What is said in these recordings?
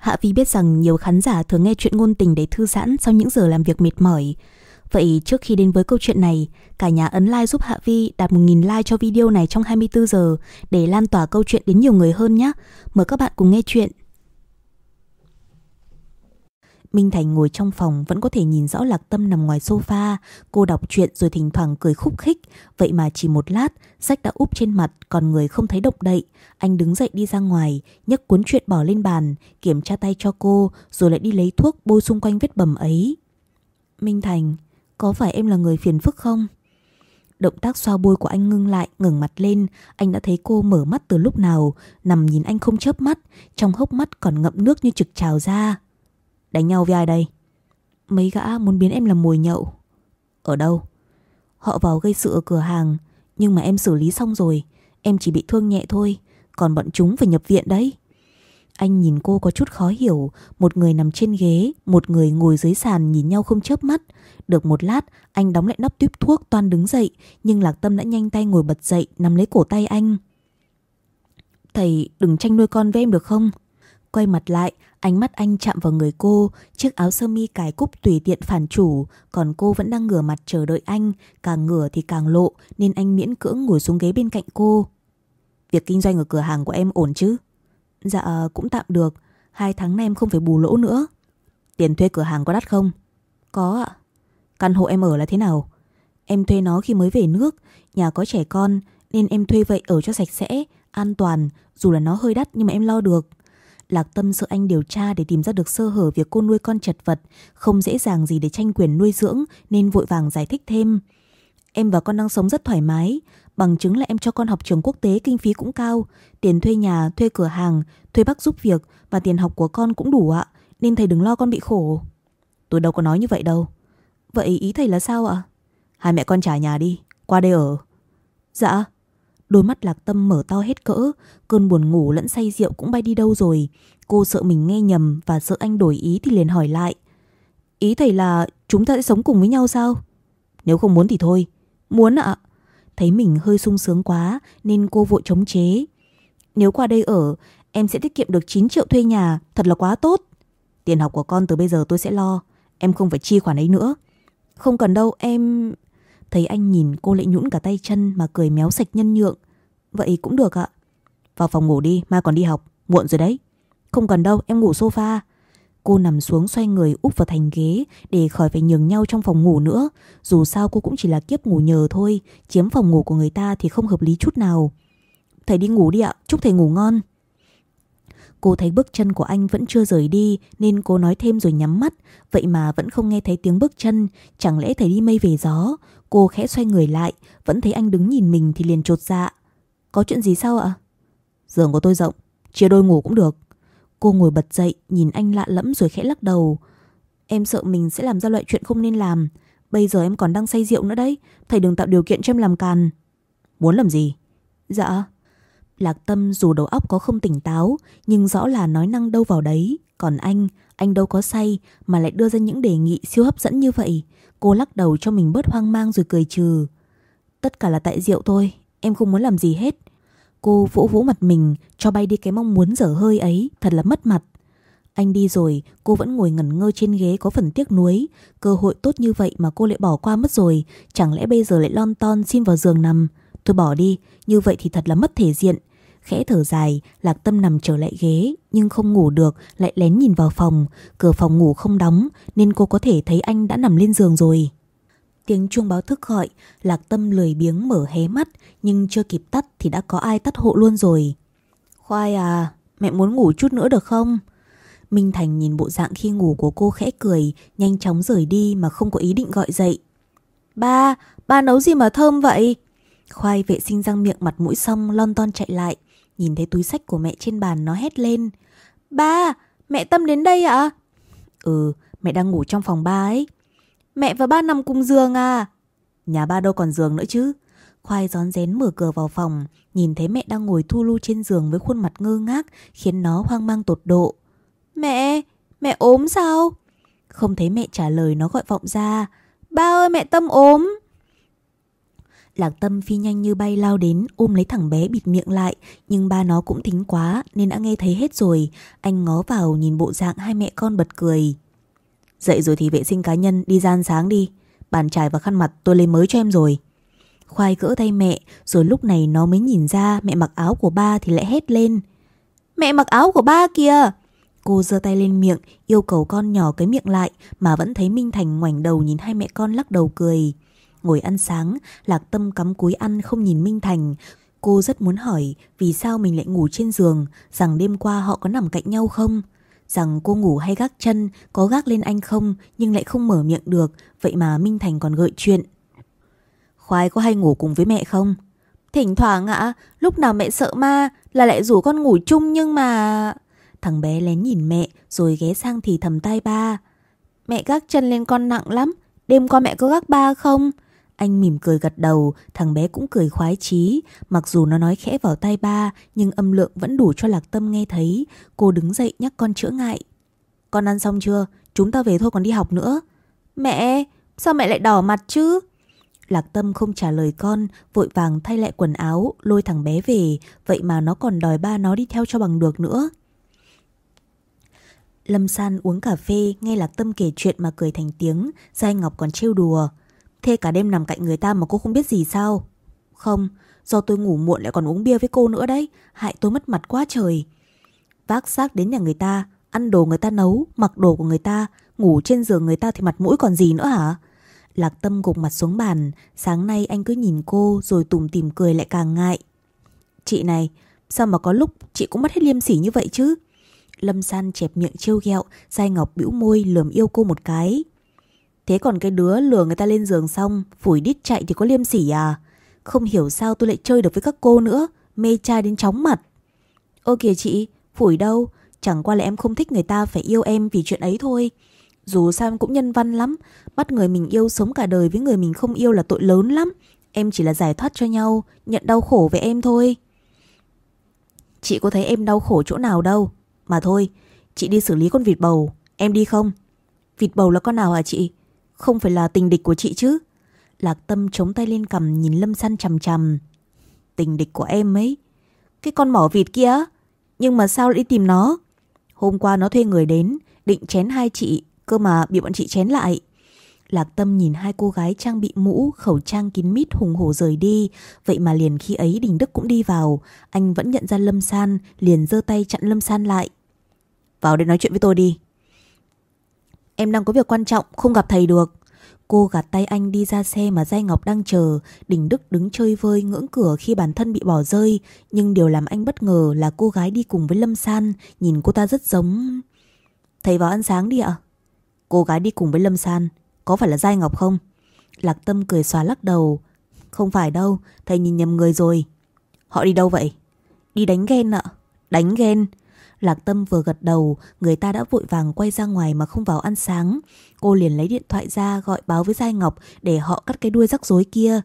Hạ Vi biết rằng nhiều khán giả thường nghe chuyện ngôn tình để thư giãn sau những giờ làm việc mệt mỏi. Vậy trước khi đến với câu chuyện này, cả nhà ấn like giúp Hạ Vi đạt 1.000 like cho video này trong 24 giờ để lan tỏa câu chuyện đến nhiều người hơn nhé. Mời các bạn cùng nghe chuyện. Minh Thành ngồi trong phòng vẫn có thể nhìn rõ Lạc Tâm nằm ngoài sofa, cô đọc truyện rồi thỉnh thoảng cười khúc khích, vậy mà chỉ một lát, sách đã úp trên mặt, còn người không thấy động đậy. Anh đứng dậy đi ra ngoài, nhấc cuốn truyện bỏ lên bàn, kiểm tra tay cho cô, rồi lại đi lấy thuốc bôi xung quanh vết bầm ấy. Minh Thành, có phải em là người phiền phức không? Động tác xoa bôi của anh ngưng lại, ngẩng mặt lên, anh đã thấy cô mở mắt từ lúc nào, nằm nhìn anh không chớp mắt, trong hốc mắt còn ngậm nước như trực trào ra. Đánh nhau với ai đây? Mấy gã muốn biến em làm mồi nhậu. Ở đâu? Họ vào gây sự ở cửa hàng, nhưng mà em xử lý xong rồi, em chỉ bị thương nhẹ thôi, còn bọn chúng phải nhập viện đấy. Anh nhìn cô có chút khó hiểu, một người nằm trên ghế, một người ngồi dưới sàn nhìn nhau không chớp mắt. Được một lát, anh đóng lại nắp tuyếp thuốc toan đứng dậy, nhưng Lạc Tâm đã nhanh tay ngồi bật dậy, nắm lấy cổ tay anh. Thầy đừng tranh nuôi con với em được không? Quay mặt lại, ánh mắt anh chạm vào người cô, chiếc áo sơ mi cài cúc tùy tiện phản chủ, còn cô vẫn đang ngửa mặt chờ đợi anh, càng ngửa thì càng lộ, nên anh miễn cưỡng ngồi xuống ghế bên cạnh cô. Việc kinh doanh ở cửa hàng của em ổn chứ? Dạ à, cũng tạm được, hai tháng nay em không phải bù lỗ nữa. Tiền thuê cửa hàng có đắt không? Có ạ. Căn hộ em ở là thế nào? Em thuê nó khi mới về nước, nhà có trẻ con nên em thuê vậy ở cho sạch sẽ, an toàn, dù là nó hơi đắt nhưng mà em lo được. Lạc Tâm sợ anh điều tra để tìm ra được sơ hở việc cô nuôi con chật vật, không dễ dàng gì để tranh quyền nuôi dưỡng nên vội vàng giải thích thêm. Em và con đang sống rất thoải mái, bằng chứng là em cho con học trường quốc tế kinh phí cũng cao, tiền thuê nhà, thuê cửa hàng, thuê bác giúp việc và tiền học của con cũng đủ ạ, nên thầy đừng lo con bị khổ. Tôi đâu có nói như vậy đâu. Vậy ý thầy là sao ạ? Hai mẹ con trả nhà đi, qua đây ở. Dạ. Đôi mắt lạc tâm mở to hết cỡ, cơn buồn ngủ lẫn say rượu cũng bay đi đâu rồi. Cô sợ mình nghe nhầm và sợ anh đổi ý thì liền hỏi lại. Ý thầy là chúng ta sẽ sống cùng với nhau sao? Nếu không muốn thì thôi. Muốn ạ. Thấy mình hơi sung sướng quá nên cô vội chống chế. Nếu qua đây ở, em sẽ tiết kiệm được 9 triệu thuê nhà, thật là quá tốt. Tiền học của con từ bây giờ tôi sẽ lo, em không phải chi khoản ấy nữa. Không cần đâu, em... Thấy anh nhìn cô lại nhũn cả tay chân mà cười méo sạch nhân nhượng. Vậy cũng được ạ. Vào phòng ngủ đi, mai còn đi học, muộn rồi đấy. Không cần đâu, em ngủ sofa. Cô nằm xuống xoay người úp vào thành ghế để khỏi phải nhường nhau trong phòng ngủ nữa. Dù sao cô cũng chỉ là kiếp ngủ nhờ thôi, chiếm phòng ngủ của người ta thì không hợp lý chút nào. Thầy đi ngủ đi ạ, chúc thầy ngủ ngon. Cô thấy bước chân của anh vẫn chưa rời đi nên cô nói thêm rồi nhắm mắt. Vậy mà vẫn không nghe thấy tiếng bước chân, chẳng lẽ thầy đi mây về gió. Cô khẽ xoay người lại, vẫn thấy anh đứng nhìn mình thì liền trột dạ. Có chuyện gì sao ạ? Giường của tôi rộng, chia đôi ngủ cũng được. Cô ngồi bật dậy, nhìn anh lạ lẫm rồi khẽ lắc đầu. Em sợ mình sẽ làm ra loại chuyện không nên làm. Bây giờ em còn đang say rượu nữa đấy. Thầy đừng tạo điều kiện cho em làm càn. Muốn làm gì? Dạ. Lạc Tâm dù đầu óc có không tỉnh táo, nhưng rõ là nói năng đâu vào đấy. Còn anh, anh đâu có say mà lại đưa ra những đề nghị siêu hấp dẫn như vậy. Cô lắc đầu cho mình bớt hoang mang rồi cười trừ. Tất cả là tại rượu thôi, em không muốn làm gì hết. Cô vỗ vỗ mặt mình cho bay đi cái mong muốn dở hơi ấy, thật là mất mặt. Anh đi rồi, cô vẫn ngồi ngẩn ngơ trên ghế có phần tiếc nuối. Cơ hội tốt như vậy mà cô lại bỏ qua mất rồi, chẳng lẽ bây giờ lại lon ton xin vào giường nằm. tôi bỏ đi, như vậy thì thật là mất thể diện. Khẽ thở dài, Lạc Tâm nằm trở lại ghế, nhưng không ngủ được, lại lén nhìn vào phòng. Cửa phòng ngủ không đóng, nên cô có thể thấy anh đã nằm lên giường rồi. Tiếng chuông báo thức gọi, Lạc Tâm lười biếng mở hé mắt, nhưng chưa kịp tắt thì đã có ai tắt hộ luôn rồi. Khoai à, mẹ muốn ngủ chút nữa được không? Minh Thành nhìn bộ dạng khi ngủ của cô khẽ cười, nhanh chóng rời đi mà không có ý định gọi dậy. Ba, ba nấu gì mà thơm vậy? Khoai vệ sinh răng miệng mặt mũi xong lon ton chạy lại, nhìn thấy túi sách của mẹ trên bàn nó hét lên. Ba, mẹ Tâm đến đây ạ? À? Ừ, mẹ đang ngủ trong phòng ba ấy. Mẹ và ba nằm cùng giường à? Nhà ba đâu còn giường nữa chứ? Khoai rón rén mở cửa vào phòng, nhìn thấy mẹ đang ngồi thu lu trên giường với khuôn mặt ngơ ngác, khiến nó hoang mang tột độ. Mẹ, mẹ ốm sao? Không thấy mẹ trả lời nó gọi vọng ra. Ba ơi mẹ Tâm ốm. Lạc Tâm phi nhanh như bay lao đến ôm lấy thằng bé bịt miệng lại, Nhưng ba nó cũng thính quá nên đã nghe thấy hết rồi. Anh ngó vào nhìn bộ dạng hai mẹ con bật cười. Dậy rồi thì vệ sinh cá nhân, đi gian sáng đi. Bàn chải và khăn mặt tôi lấy mới cho em rồi. Khoai gỡ tay mẹ, Rồi lúc này nó mới nhìn ra mẹ mặc áo của ba thì lại hét lên. Mẹ mặc áo của ba kìa! Cô giơ tay lên miệng, Yêu cầu con nhỏ cái miệng lại, Mà vẫn thấy Minh Thành ngoảnh đầu nhìn hai mẹ con lắc đầu cười. Ngồi ăn sáng Lạc Tâm cắm cúi ăn không nhìn Minh Thành Cô rất muốn hỏi Vì sao mình lại ngủ trên giường Rằng đêm qua họ có nằm cạnh nhau không Rằng cô ngủ hay gác chân Có gác lên anh không Nhưng lại không mở miệng được Vậy mà Minh Thành còn gợi chuyện Khoai có hay ngủ cùng với mẹ không Thỉnh thoảng ạ Lúc nào mẹ sợ ma Là lại rủ con ngủ chung nhưng mà Thằng bé lén nhìn mẹ rồi ghé sang thì thầm tai ba. Mẹ gác chân lên con nặng lắm, đêm qua mẹ có gác ba không? Anh mỉm cười gật đầu, thằng bé cũng cười khoái chí. Mặc dù nó nói khẽ vào tay ba, nhưng âm lượng vẫn đủ cho Lạc Tâm nghe thấy. Cô đứng dậy nhắc con chữa ngại. Con ăn xong chưa? Chúng ta về thôi còn đi học nữa. Mẹ, sao mẹ lại đỏ mặt chứ? Lạc Tâm không trả lời con, vội vàng thay lại quần áo, lôi thằng bé về. Vậy mà nó còn đòi ba nó đi theo cho bằng được nữa. Lâm San uống cà phê, nghe Lạc Tâm kể chuyện mà cười thành tiếng, Giai Ngọc còn trêu đùa. Thế cả đêm nằm cạnh người ta mà cô không biết gì sao? Không, do tôi ngủ muộn lại còn uống bia với cô nữa đấy, hại tôi mất mặt quá trời. Vác xác đến nhà người ta, ăn đồ người ta nấu, mặc đồ của người ta, ngủ trên giường người ta thì mặt mũi còn gì nữa hả? Lạc Tâm gục mặt xuống bàn, sáng nay anh cứ nhìn cô rồi tủm tìm cười lại càng ngại. Chị này, sao mà có lúc chị cũng mất hết liêm sỉ như vậy chứ? Lâm San chẹp miệng trêu ghẹo, Giai Ngọc bĩu môi lườm yêu cô một cái. Thế còn cái đứa lừa người ta lên giường xong, phủi đít chạy thì có liêm sỉ à? Không hiểu sao tôi lại chơi được với các cô nữa, mê trai đến chóng mặt. Ô kìa chị, phủi đâu, chẳng qua là em không thích người ta phải yêu em vì chuyện ấy thôi. Dù sao em cũng nhân văn lắm, bắt người mình yêu sống cả đời với người mình không yêu là tội lớn lắm. Em chỉ là giải thoát cho nhau, nhận đau khổ với em thôi. Chị có thấy em đau khổ chỗ nào đâu mà thôi, chị đi xử lý con vịt bầu, em đi không? Vịt bầu là con nào hả chị? Không phải là tình địch của chị chứ? Lạc Tâm chống tay lên cầm nhìn Lâm San chằm chằm. Tình địch của em ấy. Cái con mỏ vịt kia Nhưng mà sao lại đi tìm nó? Hôm qua nó thuê người đến, định chén hai chị, cơ mà bị bọn chị chén lại. Lạc Tâm nhìn hai cô gái trang bị mũ, khẩu trang kín mít hùng hổ rời đi. Vậy mà liền khi ấy Đình Đức cũng đi vào. Anh vẫn nhận ra Lâm San, liền giơ tay chặn Lâm San lại. Vào đây nói chuyện với tôi đi. Em đang có việc quan trọng, không gặp thầy được. Cô gạt tay anh đi ra xe mà Giai Ngọc đang chờ. Đình Đức đứng chơi vơi ngưỡng cửa khi bản thân bị bỏ rơi. Nhưng điều làm anh bất ngờ là cô gái đi cùng với Lâm San. Nhìn cô ta rất giống... Thầy vào ăn sáng đi ạ. Cô gái đi cùng với Lâm San. Có phải là Giai Ngọc không? Lạc Tâm cười xóa lắc đầu. Không phải đâu, thầy nhìn nhầm người rồi. Họ đi đâu vậy? Đi đánh ghen ạ. Đánh ghen? Lạc Tâm vừa gật đầu, người ta đã vội vàng quay ra ngoài mà không vào ăn sáng. Cô liền lấy điện thoại ra gọi báo với Giai Ngọc để họ cắt cái đuôi rắc rối kia.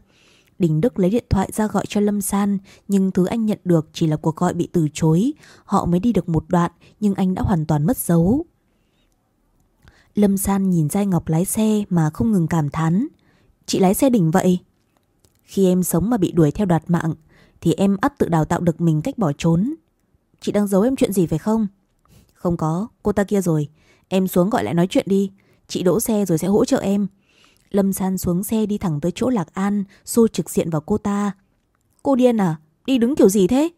Đình Đức lấy điện thoại ra gọi cho Lâm San, nhưng thứ anh nhận được chỉ là cuộc gọi bị từ chối. Họ mới đi được một đoạn, nhưng anh đã hoàn toàn mất dấu. Lâm San nhìn Giai Ngọc lái xe mà không ngừng cảm thán. Chị lái xe đỉnh vậy? Khi em sống mà bị đuổi theo đoạt mạng, thì em ắt tự đào tạo được mình cách bỏ trốn. Chị đang giấu em chuyện gì phải không? Không có, cô ta kia rồi. Em xuống gọi lại nói chuyện đi. Chị đỗ xe rồi sẽ hỗ trợ em. Lâm San xuống xe đi thẳng tới chỗ Lạc An, xô trực diện vào cô ta. Cô điên à? Đi đứng kiểu gì thế?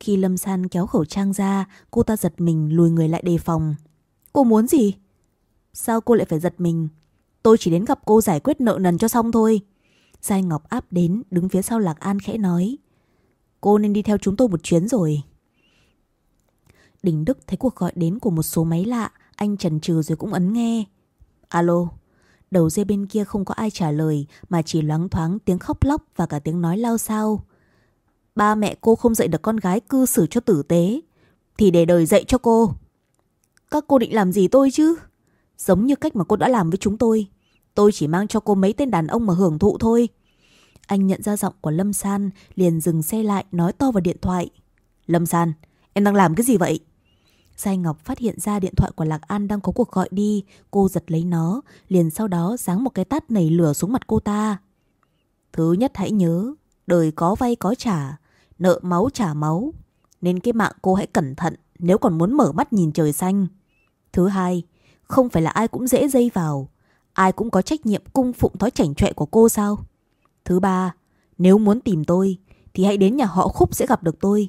Khi Lâm San kéo khẩu trang ra, cô ta giật mình lùi người lại đề phòng. Cô muốn gì? Sao cô lại phải giật mình? Tôi chỉ đến gặp cô giải quyết nợ nần cho xong thôi. Giai Ngọc áp đến, đứng phía sau Lạc An khẽ nói. Cô nên đi theo chúng tôi một chuyến rồi. Đình Đức thấy cuộc gọi đến của một số máy lạ, anh chần chừ rồi cũng ấn nghe. Alo, đầu dây bên kia không có ai trả lời mà chỉ loáng thoáng tiếng khóc lóc và cả tiếng nói lao sao. Ba mẹ cô không dạy được con gái cư xử cho tử tế, thì để đời dạy cho cô. Các cô định làm gì tôi chứ? Giống như cách mà cô đã làm với chúng tôi. Tôi chỉ mang cho cô mấy tên đàn ông mà hưởng thụ thôi. Anh nhận ra giọng của Lâm San, liền dừng xe lại nói to vào điện thoại. Lâm San, em đang làm cái gì vậy? Giai Ngọc phát hiện ra điện thoại của Lạc An đang có cuộc gọi đi, cô giật lấy nó, liền sau đó giáng một cái tát nảy lửa xuống mặt cô ta. Thứ nhất hãy nhớ, đời có vay có trả, nợ máu trả máu. Nên cái mạng cô hãy cẩn thận nếu còn muốn mở mắt nhìn trời xanh. Thứ hai, không phải là ai cũng dễ dây vào. Ai cũng có trách nhiệm cung phụng thói chảnh chọe của cô sao? Thứ ba, nếu muốn tìm tôi thì hãy đến nhà họ Khúc sẽ gặp được tôi.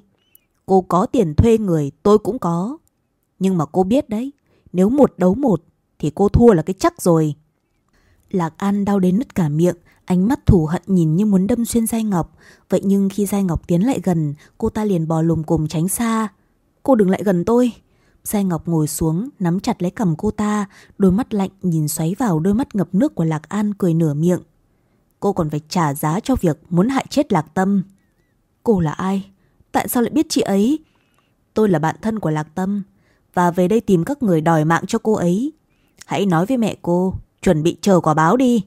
Cô có tiền thuê người, tôi cũng có. Nhưng mà cô biết đấy, nếu một đấu một thì cô thua là cái chắc rồi. Lạc An đau đến nứt cả miệng, ánh mắt thù hận nhìn như muốn đâm xuyên Giai Ngọc. Vậy nhưng khi Giai Ngọc tiến lại gần, cô ta liền bò lùm cùng tránh xa. Cô đừng lại gần tôi. Giai Ngọc ngồi xuống, nắm chặt lấy cầm cô ta, đôi mắt lạnh nhìn xoáy vào đôi mắt ngập nước của Lạc An cười nửa miệng. Cô còn phải trả giá cho việc muốn hại chết Lạc Tâm. Cô là ai? Tại sao lại biết chị ấy? Tôi là bạn thân của Lạc Tâm và về đây tìm các người đòi mạng cho cô ấy. Hãy nói với mẹ cô, chuẩn bị chờ quả báo đi.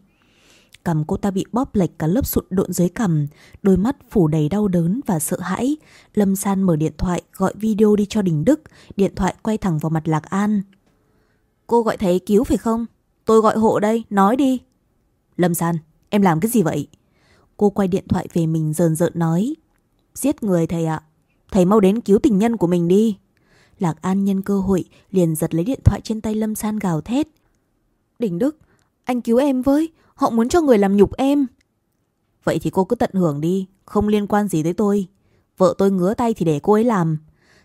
Cầm cô ta bị bóp lệch cả lớp sụn độn dưới cầm đôi mắt phủ đầy đau đớn và sợ hãi. Lâm San mở điện thoại gọi video đi cho Đình Đức, điện thoại quay thẳng vào mặt Lạc An. Cô gọi thấy cứu phải không? Tôi gọi hộ đây, nói đi. Lâm San, em làm cái gì vậy? Cô quay điện thoại về mình rờn rợn nói. Giết người thầy ạ. Thầy mau đến cứu tình nhân của mình đi. Lạc An nhân cơ hội liền giật lấy điện thoại trên tay Lâm San gào thét. Đình Đức, anh cứu em với, họ muốn cho người làm nhục em. Vậy thì cô cứ tận hưởng đi, không liên quan gì tới tôi. Vợ tôi ngứa tay thì để cô ấy làm.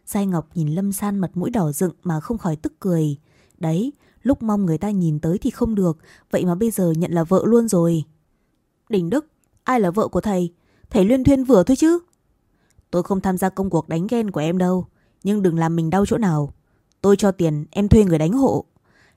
Giai Ngọc nhìn Lâm San mặt mũi đỏ rựng mà không khỏi tức cười. Đấy, lúc mong người ta nhìn tới thì không được, vậy mà bây giờ nhận là vợ luôn rồi. Đình Đức, ai là vợ của thầy? Thầy Luyên Thuyên vừa thôi chứ. Tôi không tham gia công cuộc đánh ghen của em đâu. Nhưng đừng làm mình đau chỗ nào. Tôi cho tiền, em thuê người đánh hộ.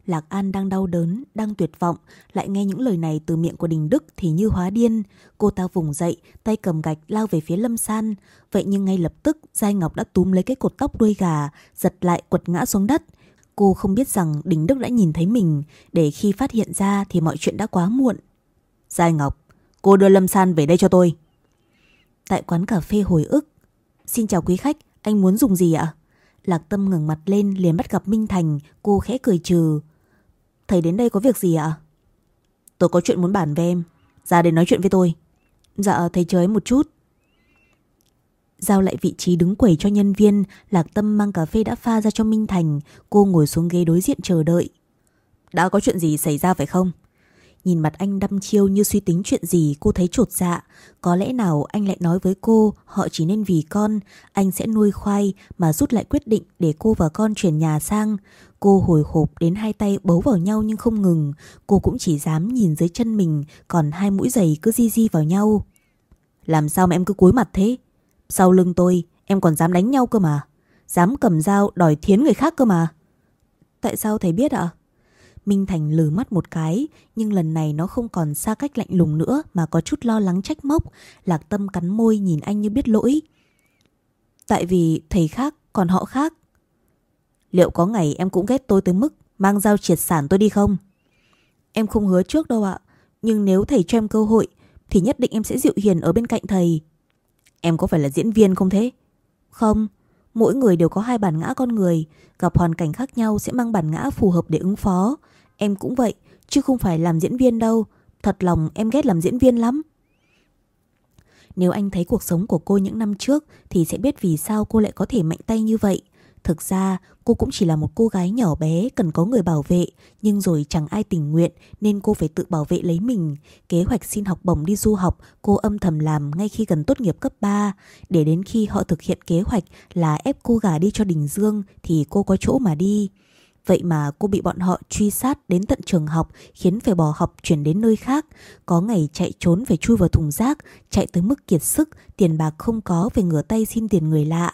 Lạc An đang đau đớn, đang tuyệt vọng, lại nghe những lời này từ miệng của Đình Đức thì như hóa điên. Cô ta vùng dậy, tay cầm gạch lao về phía Lâm San. Vậy nhưng ngay lập tức, Giai Ngọc đã túm lấy cái cột tóc đuôi gà, giật lại quật ngã xuống đất. Cô không biết rằng Đình Đức đã nhìn thấy mình, để khi phát hiện ra thì mọi chuyện đã quá muộn. Giai Ngọc, cô đưa Lâm San về đây cho tôi. Tại quán cà phê hồi ức. Xin chào quý khách, anh muốn dùng gì ạ? Lạc Tâm ngẩng mặt lên liền bắt gặp Minh Thành, cô khẽ cười trừ. Thầy đến đây có việc gì ạ? Tôi có chuyện muốn bàn với em. Ra để nói chuyện với tôi. Dạ thầy chờ em một chút. Giao lại vị trí đứng quầy cho nhân viên, Lạc Tâm mang cà phê đã pha ra cho Minh Thành. Cô ngồi xuống ghế đối diện chờ đợi. Đã có chuyện gì xảy ra phải không? Nhìn mặt anh đăm chiêu như suy tính chuyện gì cô thấy trột dạ. Có lẽ nào anh lại nói với cô họ chỉ nên vì con, anh sẽ nuôi khoai mà rút lại quyết định để cô và con chuyển nhà sang. Cô hồi hộp đến hai tay bấu vào nhau nhưng không ngừng. Cô cũng chỉ dám nhìn dưới chân mình còn hai mũi giày cứ di di vào nhau. Làm sao mà em cứ cúi mặt thế? Sau lưng tôi em còn dám đánh nhau cơ mà. Dám cầm dao đòi thiến người khác cơ mà. Tại sao thầy biết ạ? Minh Thành lừ mắt một cái, nhưng lần này nó không còn xa cách lạnh lùng nữa mà có chút lo lắng trách móc. Lạc Tâm cắn môi nhìn anh như biết lỗi. Tại vì thầy khác, còn họ khác. Liệu có ngày em cũng ghét tôi tới mức mang dao triệt sản tôi đi không? Em không hứa trước đâu ạ, nhưng nếu thầy cho em cơ hội thì nhất định em sẽ dịu hiền ở bên cạnh thầy. Em có phải là diễn viên không thế? Không, mỗi người đều có hai bản ngã con người, gặp hoàn cảnh khác nhau sẽ mang bản ngã phù hợp để ứng phó. Em cũng vậy, chứ không phải làm diễn viên đâu. Thật lòng em ghét làm diễn viên lắm. Nếu anh thấy cuộc sống của cô những năm trước thì sẽ biết vì sao cô lại có thể mạnh tay như vậy. Thực ra cô cũng chỉ là một cô gái nhỏ bé cần có người bảo vệ Nhưng rồi chẳng ai tình nguyện nên cô phải tự bảo vệ lấy mình Kế hoạch xin học bổng đi du học cô âm thầm làm ngay khi gần tốt nghiệp cấp 3 Để đến khi họ thực hiện kế hoạch là ép cô gà đi cho Đình Dương thì cô có chỗ mà đi Vậy mà cô bị bọn họ truy sát đến tận trường học khiến phải bỏ học chuyển đến nơi khác. Có ngày chạy trốn phải chui vào thùng rác, chạy tới mức kiệt sức, tiền bạc không có phải ngửa tay xin tiền người lạ.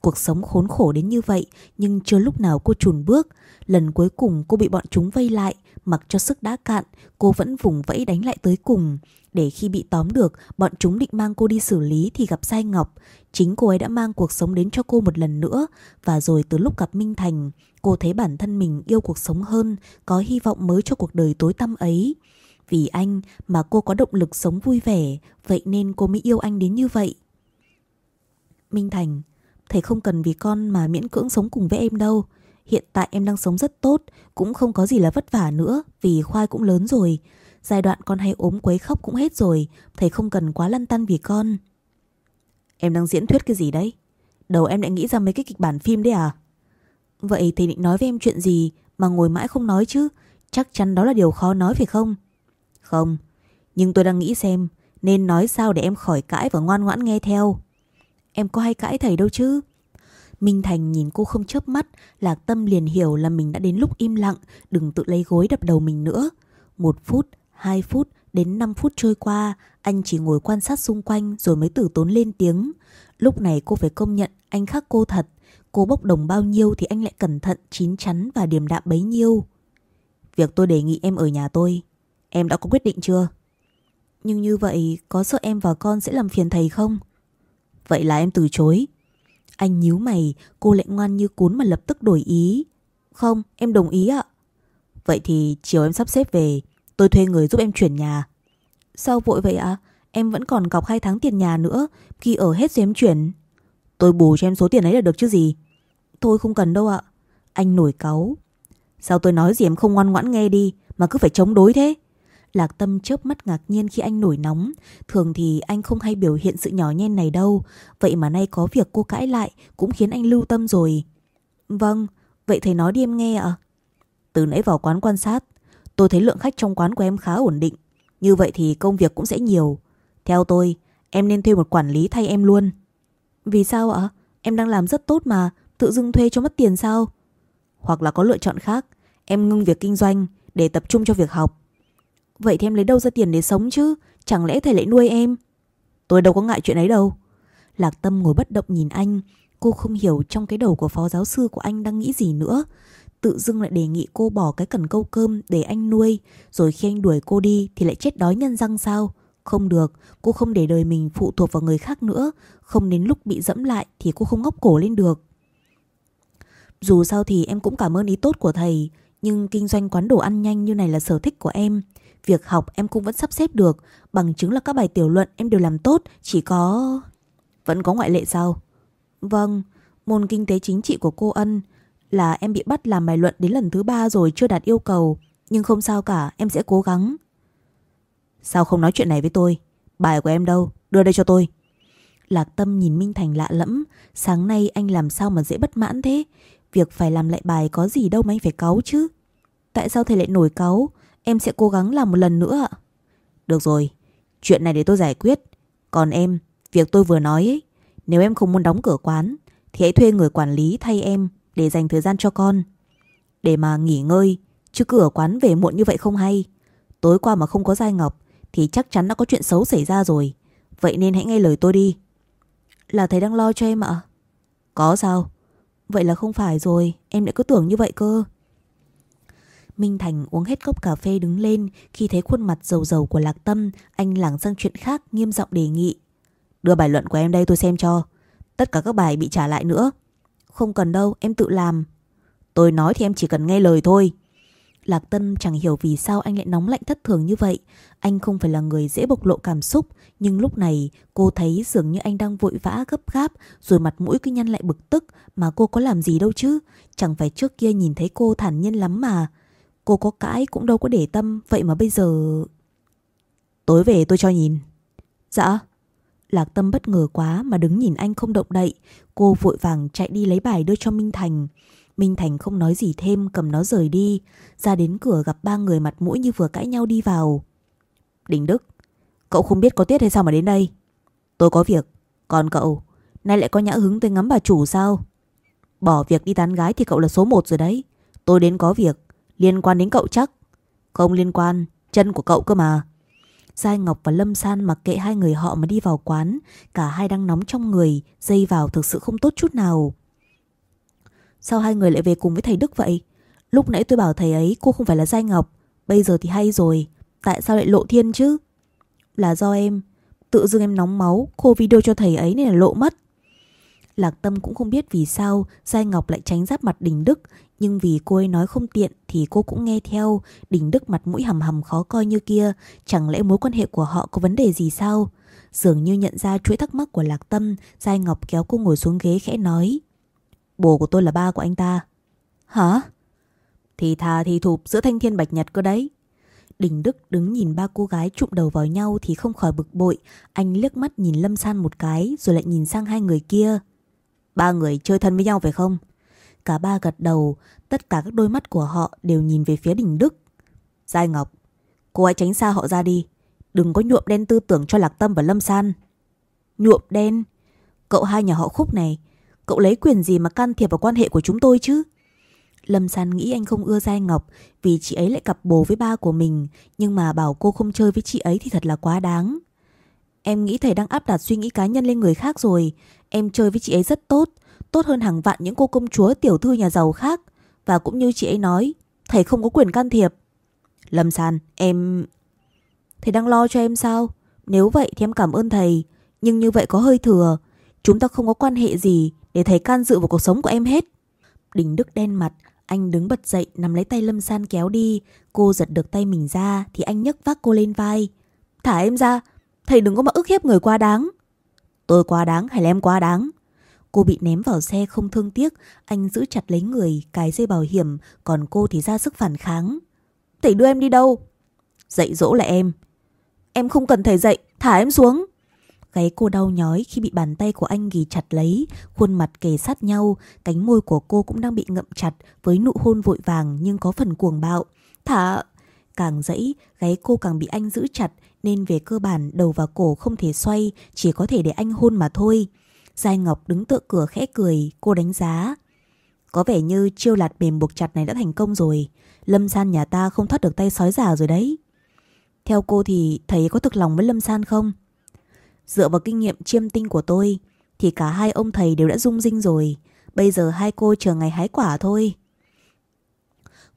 Cuộc sống khốn khổ đến như vậy nhưng chưa lúc nào cô chùn bước. Lần cuối cùng cô bị bọn chúng vây lại, mặc cho sức đã cạn, cô vẫn vùng vẫy đánh lại tới cùng. Để khi bị tóm được, bọn chúng định mang cô đi xử lý thì gặp Sai Ngọc. Chính cô ấy đã mang cuộc sống đến cho cô một lần nữa. Và rồi từ lúc gặp Minh Thành, cô thấy bản thân mình yêu cuộc sống hơn, có hy vọng mới cho cuộc đời tối tăm ấy. Vì anh mà cô có động lực sống vui vẻ, vậy nên cô mới yêu anh đến như vậy. Minh Thành, Thầy không cần vì con mà miễn cưỡng sống cùng với em đâu Hiện tại em đang sống rất tốt, Cũng không có gì là vất vả nữa, Vì khoai cũng lớn rồi. Giai đoạn con hay ốm quấy khóc cũng hết rồi, Thầy không cần quá lăn tăn vì con. Em đang diễn thuyết cái gì đấy? Đầu em lại nghĩ ra mấy cái kịch bản phim đấy à? Vậy thầy định nói với em chuyện gì Mà ngồi mãi không nói chứ? Chắc chắn đó là điều khó nói phải không? Không. Nhưng tôi đang nghĩ xem, Nên nói sao để em khỏi cãi và ngoan ngoãn nghe theo. Em có hay cãi thầy đâu chứ? Minh Thành nhìn cô không chớp mắt Lạc Tâm liền hiểu là mình đã đến lúc im lặng Đừng tự lấy gối đập đầu mình nữa. Một phút, hai phút Đến 5 phút trôi qua Anh chỉ ngồi quan sát xung quanh Rồi mới tử tốn lên tiếng. Lúc này cô phải công nhận anh khác cô thật Cô bốc đồng bao nhiêu thì anh lại cẩn thận Chín chắn và điềm đạm bấy nhiêu. Việc tôi đề nghị em ở nhà tôi Em đã có quyết định chưa? Nhưng như vậy có sợ em và con sẽ làm phiền thầy không? Vậy là em từ chối. Anh nhíu mày, Cô lại ngoan như cún mà lập tức đổi ý. Không, em đồng ý ạ. Vậy thì chiều em sắp xếp về, Tôi thuê người giúp em chuyển nhà. Sao vội vậy ạ? Em vẫn còn cọc 2 tháng tiền nhà nữa, Khi ở hết rồi em chuyển. Tôi bù cho em số tiền ấy là được chứ gì? Tôi không cần đâu ạ. Anh nổi cáu. Sao tôi nói gì em không ngoan ngoãn nghe đi, Mà cứ phải chống đối thế? Lạc Tâm chớp mắt ngạc nhiên khi anh nổi nóng. Thường thì anh không hay biểu hiện sự nhỏ nhen này đâu. Vậy mà nay có việc cô cãi lại Cũng khiến anh lưu tâm rồi. Vâng, vậy thầy nói đi em nghe ạ. Từ nãy vào quán quan sát Tôi thấy lượng khách trong quán của em khá ổn định. Như vậy thì công việc cũng sẽ nhiều. Theo tôi Em nên thuê một quản lý thay em luôn. Vì sao ạ? Em đang làm rất tốt mà Tự dưng thuê cho mất tiền sao? Hoặc là có lựa chọn khác Em ngưng việc kinh doanh Để tập trung cho việc học. Vậy thì em lấy đâu ra tiền để sống chứ? Chẳng lẽ thầy lại nuôi em? Tôi đâu có ngại chuyện ấy đâu. Lạc Tâm ngồi bất động nhìn anh. Cô không hiểu trong cái đầu của phó giáo sư của anh đang nghĩ gì nữa. Tự dưng lại đề nghị cô bỏ cái cần câu cơm để anh nuôi. Rồi khi anh đuổi cô đi thì lại chết đói nhân răng sao? Không được, cô không để đời mình phụ thuộc vào người khác nữa. Không đến lúc bị dẫm lại thì cô không ngóc cổ lên được. Dù sao thì em cũng cảm ơn ý tốt của thầy Nhưng kinh doanh quán đồ ăn nhanh như này là sở thích của em. Việc học em cũng vẫn sắp xếp được. Bằng chứng là các bài tiểu luận em đều làm tốt Chỉ có... Vẫn có ngoại lệ sao? Vâng, môn kinh tế chính trị của cô Ân Là em bị bắt làm bài luận đến lần thứ ba rồi chưa đạt yêu cầu Nhưng không sao cả, em sẽ cố gắng. Sao không nói chuyện này với tôi? Bài của em đâu? Đưa đây cho tôi. Lạc Tâm nhìn Minh Thành lạ lẫm. Sáng nay anh làm sao mà dễ bất mãn thế? Việc phải làm lại bài có gì đâu mà anh phải cáu chứ. Tại sao thầy lại nổi cáu? Em sẽ cố gắng làm một lần nữa ạ. Được rồi, chuyện này để tôi giải quyết. Còn em, việc tôi vừa nói ấy, nếu em không muốn đóng cửa quán, thì hãy thuê người quản lý thay em để dành thời gian cho con. Để mà nghỉ ngơi, chứ cửa quán về muộn như vậy không hay. Tối qua mà không có Giai Ngọc, thì chắc chắn đã có chuyện xấu xảy ra rồi. Vậy nên hãy nghe lời tôi đi. Là thầy đang lo cho em ạ? Có sao? Vậy là không phải rồi, em lại cứ tưởng như vậy cơ. Minh Thành uống hết cốc cà phê đứng lên khi thấy khuôn mặt dầu dầu của Lạc Tâm, anh lảng sang chuyện khác nghiêm giọng đề nghị. Đưa bài luận của em đây tôi xem cho. Tất cả các bài bị trả lại nữa. Không cần đâu, em tự làm. Tôi nói thì em chỉ cần nghe lời thôi. Lạc Tâm chẳng hiểu vì sao anh lại nóng lạnh thất thường như vậy. Anh không phải là người dễ bộc lộ cảm xúc, nhưng lúc này cô thấy dường như anh đang vội vã gấp gáp, rồi mặt mũi cứ nhăn lại bực tức, mà cô có làm gì đâu chứ. Chẳng phải trước kia nhìn thấy cô thản nhiên lắm mà. Cô có cãi cũng đâu có để tâm, Vậy mà bây giờ Tối về tôi cho nhìn. Dạ. Lạc Tâm bất ngờ quá mà đứng nhìn anh không động đậy. Cô vội vàng chạy đi lấy bài đưa cho Minh Thành. Minh Thành không nói gì thêm, cầm nó rời đi. Ra đến cửa gặp ba người mặt mũi như vừa cãi nhau đi vào. Đình Đức, Cậu không biết có tiết hay sao mà đến đây? Tôi có việc. Còn cậu, Nay lại có nhã hứng tới ngắm bà chủ sao? Bỏ việc đi tán gái thì cậu là số một rồi đấy. Tôi đến có việc. Liên quan đến cậu chắc. Không liên quan, Chân của cậu cơ mà. Giai Ngọc và Lâm San mặc kệ hai người họ mà đi vào quán. Cả hai đang nóng trong người, Dây vào thực sự không tốt chút nào. Sao hai người lại về cùng với thầy Đức vậy? Lúc nãy tôi bảo thầy ấy cô không phải là Giai Ngọc, Bây giờ thì hay rồi. Tại sao lại lộ thiên chứ? Là do em. Tự dưng em nóng máu Cô video cho thầy ấy nên là lộ mất. Lạc Tâm cũng không biết vì sao Giai Ngọc lại tránh giáp mặt Đình Đức nhưng vì cô ấy nói không tiện Thì cô cũng nghe theo, Đình Đức mặt mũi hầm hầm khó coi như kia Chẳng lẽ mối quan hệ của họ có vấn đề gì sao Dường như nhận ra chuỗi thắc mắc của Lạc Tâm, Giai Ngọc kéo cô ngồi xuống ghế khẽ nói Bố của tôi là ba của anh ta Hả? Thì thà thì thụp giữa thanh thiên bạch nhật cơ đấy Đình Đức đứng nhìn ba cô gái trụm đầu vào nhau thì không khỏi bực bội. Anh liếc mắt nhìn Lâm San một cái rồi lại nhìn sang hai người kia. Ba người chơi thân với nhau phải không? Cả ba gật đầu, tất cả các đôi mắt của họ đều nhìn về phía Đình Đức. Giai Ngọc, cô hãy tránh xa họ ra đi. Đừng có nhuộm đen tư tưởng cho Lạc Tâm và Lâm San. Nhuộm đen? Cậu hai nhà họ khúc này, cậu lấy quyền gì mà can thiệp vào quan hệ của chúng tôi chứ? Lâm San nghĩ anh không ưa Giai Ngọc vì chị ấy lại cặp bồ với ba của mình, nhưng mà bảo cô không chơi với chị ấy thì thật là quá đáng. Em nghĩ thầy đang áp đặt suy nghĩ cá nhân lên người khác rồi. Em chơi với chị ấy rất tốt, tốt hơn hàng vạn những cô công chúa tiểu thư nhà giàu khác. Và cũng như chị ấy nói, thầy không có quyền can thiệp. Lâm San, em... Thầy đang lo cho em sao? Nếu vậy thì em cảm ơn thầy. Nhưng như vậy có hơi thừa. Chúng ta không có quan hệ gì để thầy can dự vào cuộc sống của em hết. Đình Đức đen mặt, anh đứng bật dậy nắm lấy tay Lâm San kéo đi. Cô giật được tay mình ra thì anh nhấc vác cô lên vai. Thả em ra, thầy đừng có mà ức hiếp người quá đáng. Tôi quá đáng hay là em quá đáng? Cô bị ném vào xe không thương tiếc, anh giữ chặt lấy người, cái dây bảo hiểm, còn cô thì ra sức phản kháng. Thầy đưa em đi đâu? Dạy dỗ là em. Em không cần thầy dạy, thả em xuống. Gáy cô đau nhói khi bị bàn tay của anh ghi chặt lấy, khuôn mặt kề sát nhau, cánh môi của cô cũng đang bị ngậm chặt với nụ hôn vội vàng nhưng có phần cuồng bạo. Thả... Càng dẫy, gáy cô càng bị anh giữ chặt nên về cơ bản đầu và cổ không thể xoay, chỉ có thể để anh hôn mà thôi. Giai Ngọc đứng tựa cửa khẽ cười, cô đánh giá. Có vẻ như chiêu lạt mềm buộc chặt này đã thành công rồi. Lâm San nhà ta không thoát được tay sói già rồi đấy. Theo cô thì thầy có thực lòng với Lâm San không? Dựa vào kinh nghiệm chiêm tinh của tôi thì cả hai ông thầy đều đã rung rinh rồi. Bây giờ hai cô chờ ngày hái quả thôi.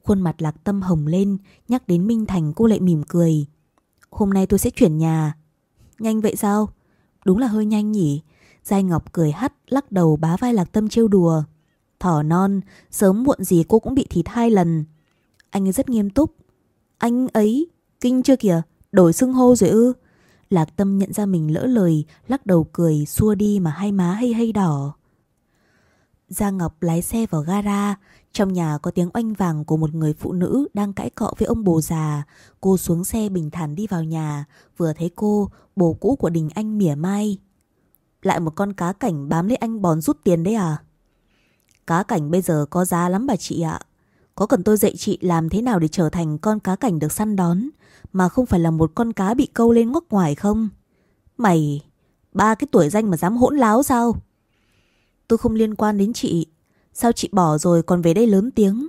Khuôn mặt lạc tâm hồng lên, nhắc đến Minh Thành cô lại mỉm cười. Hôm nay tôi sẽ chuyển nhà. Nhanh vậy sao? Đúng là hơi nhanh nhỉ. Giai Ngọc cười hắt, lắc đầu bá vai lạc tâm trêu đùa. Thỏ non, sớm muộn gì cô cũng bị thịt hai lần. Anh ấy rất nghiêm túc. Anh ấy, kinh chưa kìa, đổi xưng hô rồi ư. Lạc Tâm nhận ra mình lỡ lời, lắc đầu cười, xua đi mà hai má hay hay đỏ. Gia Ngọc lái xe vào gara, trong nhà có tiếng oanh vàng của một người phụ nữ đang cãi cọ với ông bồ già. Cô xuống xe bình thản đi vào nhà, vừa thấy cô, bồ cũ của Đình Anh mỉa mai. Lại một con cá cảnh bám lấy anh bòn rút tiền đấy à? Cá cảnh bây giờ có giá lắm bà chị ạ. Có cần tôi dạy chị làm thế nào để trở thành con cá cảnh được săn đón? mà không phải là một con cá bị câu lên ngóc ngoài không? Mày, ba cái tuổi danh mà dám hỗn láo sao? Tôi không liên quan đến chị. Sao chị bỏ rồi còn về đây lớn tiếng?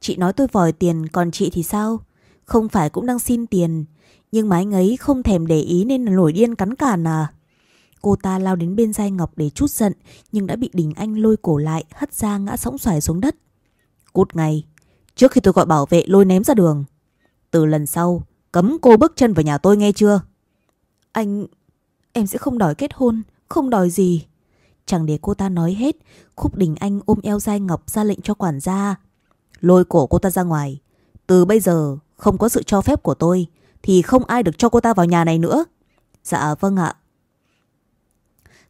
Chị nói tôi vòi tiền còn chị thì sao? Không phải cũng đang xin tiền. Nhưng mà anh ấy không thèm để ý nên là nổi điên cắn cản à? Cô ta lao đến bên Giai Ngọc để chút giận nhưng đã bị Đình Anh lôi cổ lại hất ra ngã sóng xoài xuống đất. Cút ngay, trước khi tôi gọi bảo vệ lôi ném ra đường. Từ lần sau, Cấm cô bước chân vào nhà tôi nghe chưa? Anh... Em sẽ không đòi kết hôn, không đòi gì. Chẳng để cô ta nói hết, Khúc Đình Anh ôm eo Giai Ngọc ra lệnh cho quản gia. Lôi cổ cô ta ra ngoài. Từ bây giờ, không có sự cho phép của tôi, thì không ai được cho cô ta vào nhà này nữa. Dạ vâng ạ.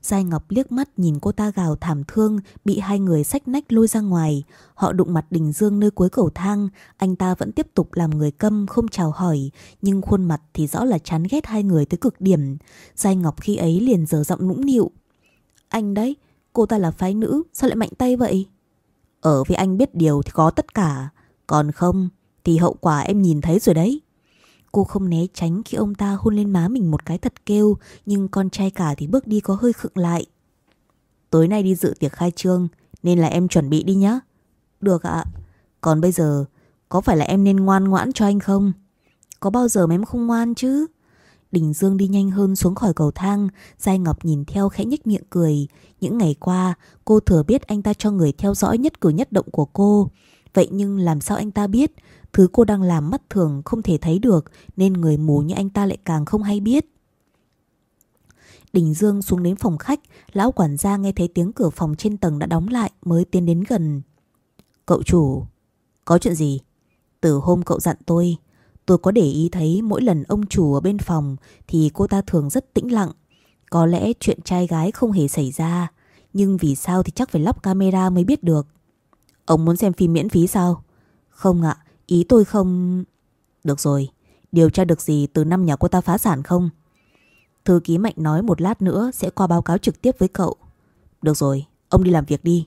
Giai Ngọc liếc mắt nhìn cô ta gào thảm thương, bị hai người sách nách lôi ra ngoài. Họ đụng mặt Đình Dương nơi cuối cầu thang, anh ta vẫn tiếp tục làm người câm, không chào hỏi, nhưng khuôn mặt thì rõ là chán ghét hai người tới cực điểm. Giai Ngọc khi ấy liền dở giọng nũng nịu. Anh đấy, cô ta là phái nữ, sao lại mạnh tay vậy? Ở với anh biết điều thì có tất cả, còn không thì hậu quả em nhìn thấy rồi đấy. Cô không né tránh khi ông ta hôn lên má mình một cái thật kêu, nhưng con trai cả thì bước đi có hơi khựng lại. Tối nay đi dự tiệc khai trương, nên là em chuẩn bị đi nhá. Được ạ. Còn bây giờ, có phải là em nên ngoan ngoãn cho anh không? Có bao giờ mà em không ngoan chứ? Đình Dương đi nhanh hơn xuống khỏi cầu thang, Giai Ngọc nhìn theo khẽ nhếch miệng cười. Những ngày qua, cô thừa biết anh ta cho người theo dõi nhất cử nhất động của cô. Vậy nhưng làm sao anh ta biết Thứ cô đang làm mắt thường không thể thấy được, Nên người mù như anh ta lại càng không hay biết. Đình Dương xuống đến phòng khách, Lão quản gia nghe thấy tiếng cửa phòng trên tầng đã đóng lại, Mới tiến đến gần. Cậu chủ, Có chuyện gì? Từ hôm cậu dặn tôi Tôi có để ý thấy mỗi lần ông chủ ở bên phòng Thì cô ta thường rất tĩnh lặng. Có lẽ chuyện trai gái không hề xảy ra, Nhưng vì sao thì chắc phải lắp camera mới biết được. Ông muốn xem phim miễn phí sao? Không ạ Ý tôi không... Được rồi, Điều tra được gì từ năm nhà cô ta phá sản không? Thư ký Mạnh nói một lát nữa sẽ qua báo cáo trực tiếp với cậu. Được rồi, ông đi làm việc đi.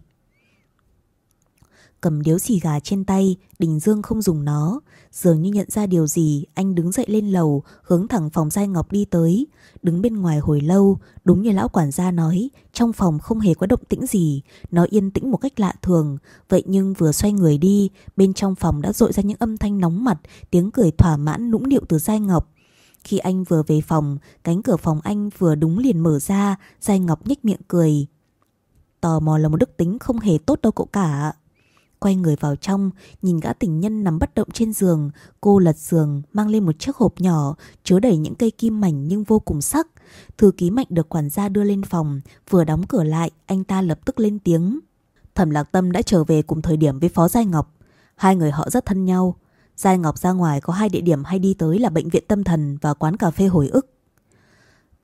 Cầm điếu xì gà trên tay, Đình Dương không dùng nó. Dường như nhận ra điều gì, anh đứng dậy lên lầu, hướng thẳng phòng Giai Ngọc đi tới. Đứng bên ngoài hồi lâu, đúng như lão quản gia nói, trong phòng không hề có động tĩnh gì, nó yên tĩnh một cách lạ thường. Vậy nhưng vừa xoay người đi, bên trong phòng đã dội ra những âm thanh nóng mặt, tiếng cười thỏa mãn nũng điệu từ Giai Ngọc. Khi anh vừa về phòng, cánh cửa phòng anh vừa đúng liền mở ra, Giai Ngọc nhếch miệng cười. Tò mò là một đức tính không hề tốt đâu cậu cả. Quay người vào trong, nhìn gã tình nhân nằm bất động trên giường, cô lật giường, mang lên một chiếc hộp nhỏ, chứa đầy những cây kim mảnh nhưng vô cùng sắc. Thư ký mạnh được quản gia đưa lên phòng, vừa đóng cửa lại, anh ta lập tức lên tiếng. Thẩm Lạc Tâm đã trở về cùng thời điểm với Phó Giai Ngọc. Hai người họ rất thân nhau. Giai Ngọc ra ngoài có hai địa điểm hay đi tới là bệnh viện tâm thần và quán cà phê hồi ức.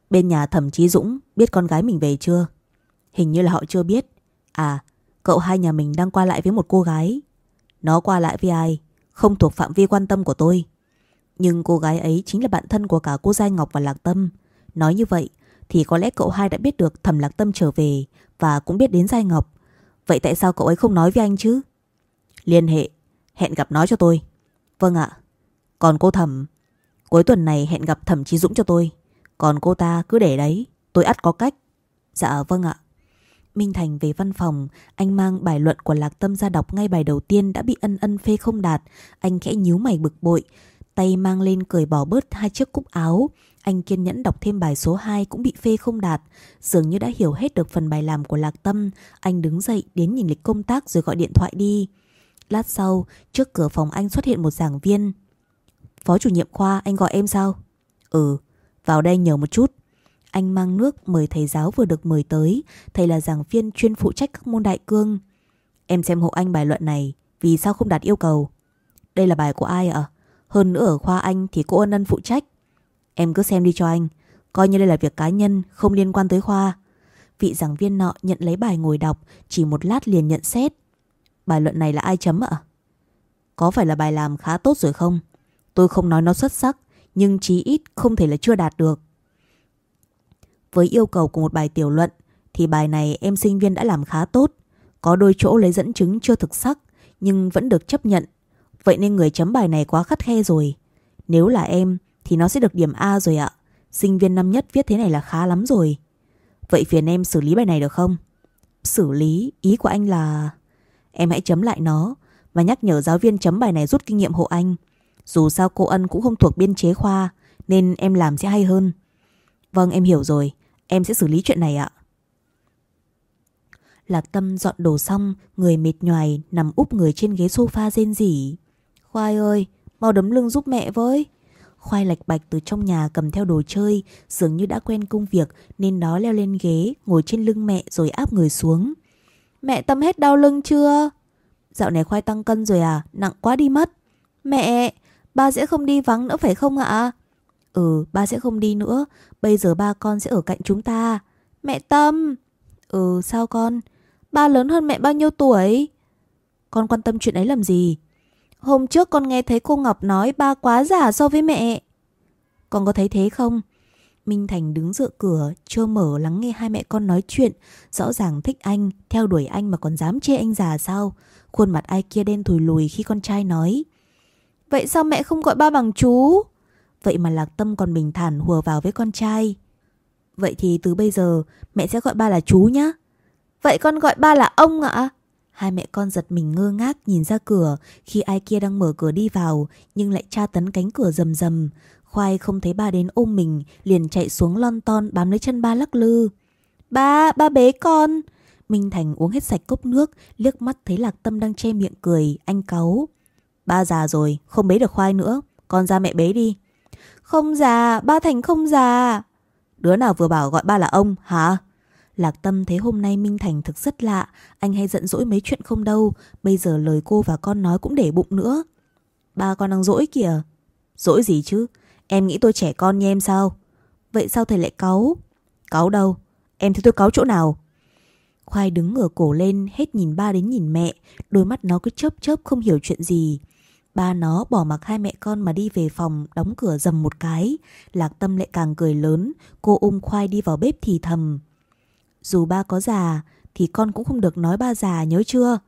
Bên nhà Thẩm Chí Dũng biết con gái mình về chưa? Hình như là họ chưa biết. À, Cậu hai nhà mình đang qua lại với một cô gái. Nó qua lại với ai Không thuộc phạm vi quan tâm của tôi. Nhưng cô gái ấy chính là bạn thân của cả cô Giai Ngọc và Lạc Tâm. Nói như vậy Thì có lẽ cậu hai đã biết được thẩm Lạc Tâm trở về Và cũng biết đến Giai Ngọc. Vậy tại sao cậu ấy không nói với anh chứ? Liên hệ, Hẹn gặp nó cho tôi. Vâng ạ. Còn cô thẩm, Cuối tuần này hẹn gặp thẩm Chí Dũng cho tôi. Còn cô ta cứ để đấy, Tôi ắt có cách. Dạ vâng ạ. Minh Thành về văn phòng, anh mang bài luận của Lạc Tâm ra đọc ngay bài đầu tiên đã bị ân ân phê không đạt. Anh khẽ nhíu mày bực bội, tay mang lên cởi bỏ bớt hai chiếc cúc áo. Anh kiên nhẫn đọc thêm bài số 2 cũng bị phê không đạt. Dường như đã hiểu hết được phần bài làm của Lạc Tâm. Anh đứng dậy đến nhìn lịch công tác rồi gọi điện thoại đi. Lát sau, trước cửa phòng anh xuất hiện một giảng viên. Phó chủ nhiệm khoa, anh gọi em sao? Ừ, vào đây nhờ một chút. Anh mang nước mời thầy giáo vừa được mời tới, thầy là giảng viên chuyên phụ trách các môn đại cương. Em xem hộ anh bài luận này, vì sao không đạt yêu cầu? Đây là bài của ai ạ? Hơn nữa ở khoa anh thì cô ân ân phụ trách. Em cứ xem đi cho anh, coi như đây là việc cá nhân, không liên quan tới khoa. Vị giảng viên nọ nhận lấy bài ngồi đọc, chỉ một lát liền nhận xét. Bài luận này là ai chấm ạ? Có phải là bài làm khá tốt rồi không? Tôi không nói nó xuất sắc, nhưng chí ít không thể là chưa đạt được. Với yêu cầu của một bài tiểu luận thì bài này em sinh viên đã làm khá tốt. Có đôi chỗ lấy dẫn chứng chưa thực sắc nhưng vẫn được chấp nhận. Vậy nên người chấm bài này quá khắt khe rồi. Nếu là em thì nó sẽ được điểm A rồi ạ. Sinh viên năm nhất viết thế này là khá lắm rồi. Vậy phiền em xử lý bài này được không? Xử lý, ý của anh là... Em hãy chấm lại nó và nhắc nhở giáo viên chấm bài này rút kinh nghiệm hộ anh. Dù sao cô Ân cũng không thuộc biên chế khoa nên em làm sẽ hay hơn. Vâng em hiểu rồi. Em sẽ xử lý chuyện này ạ. Lạc Tâm dọn đồ xong, người mệt nhoài, nằm úp người trên ghế sofa rên rỉ. Khoai ơi, mau đấm lưng giúp mẹ với. Khoai lạch bạch từ trong nhà cầm theo đồ chơi, dường như đã quen công việc nên nó leo lên ghế, ngồi trên lưng mẹ rồi áp người xuống. Mẹ Tâm hết đau lưng chưa? Dạo này khoai tăng cân rồi à, nặng quá đi mất. Mẹ, ba sẽ không đi vắng nữa phải không ạ? Ừ, ba sẽ không đi nữa. Bây giờ ba con sẽ ở cạnh chúng ta. Mẹ Tâm! Ừ, sao con? Ba lớn hơn mẹ bao nhiêu tuổi? Con quan tâm chuyện ấy làm gì? Hôm trước con nghe thấy cô Ngọc nói ba quá giả so với mẹ. Con có thấy thế không? Minh Thành đứng dựa cửa, chưa mở lắng nghe hai mẹ con nói chuyện. Rõ ràng thích anh, theo đuổi anh mà còn dám chê anh già sao? Khuôn mặt ai kia đen thùi lùi khi con trai nói. Vậy sao mẹ không gọi ba bằng chú? Vậy mà Lạc Tâm còn bình thản hùa vào với con trai. Vậy thì từ bây giờ mẹ sẽ gọi ba là chú nhá. Vậy con gọi ba là ông ạ? Hai mẹ con giật mình ngơ ngác nhìn ra cửa khi ai kia đang mở cửa đi vào nhưng lại tra tấn cánh cửa rầm rầm. Khoai không thấy ba đến ôm mình liền chạy xuống lon ton bám lấy chân ba lắc lư. Ba, ba bế con. Minh Thành uống hết sạch cốc nước liếc mắt thấy Lạc Tâm đang che miệng cười, anh cáu. Ba già rồi, không bế được khoai nữa, con ra mẹ bế đi. Không già, ba Thành không già. Đứa nào vừa bảo gọi ba là ông, hả? Lạc Tâm thấy hôm nay Minh Thành thực rất lạ, anh hay giận dỗi mấy chuyện không đâu, bây giờ lời cô và con nói cũng để bụng nữa. Ba con đang dỗi kìa. Dỗi gì chứ? Em nghĩ tôi trẻ con như em sao? Vậy sao thầy lại cáu? Cáu đâu? Em thấy tôi cáu chỗ nào? Khoai đứng ngửa cổ lên, hết nhìn ba đến nhìn mẹ, đôi mắt nó cứ chớp chớp không hiểu chuyện gì. Ba nó bỏ mặc hai mẹ con mà đi về phòng đóng cửa dầm một cái. Lạc tâm lại càng cười lớn, cô ôm khoai đi vào bếp thì thầm. Dù ba có già thì con cũng không được nói ba già nhớ chưa?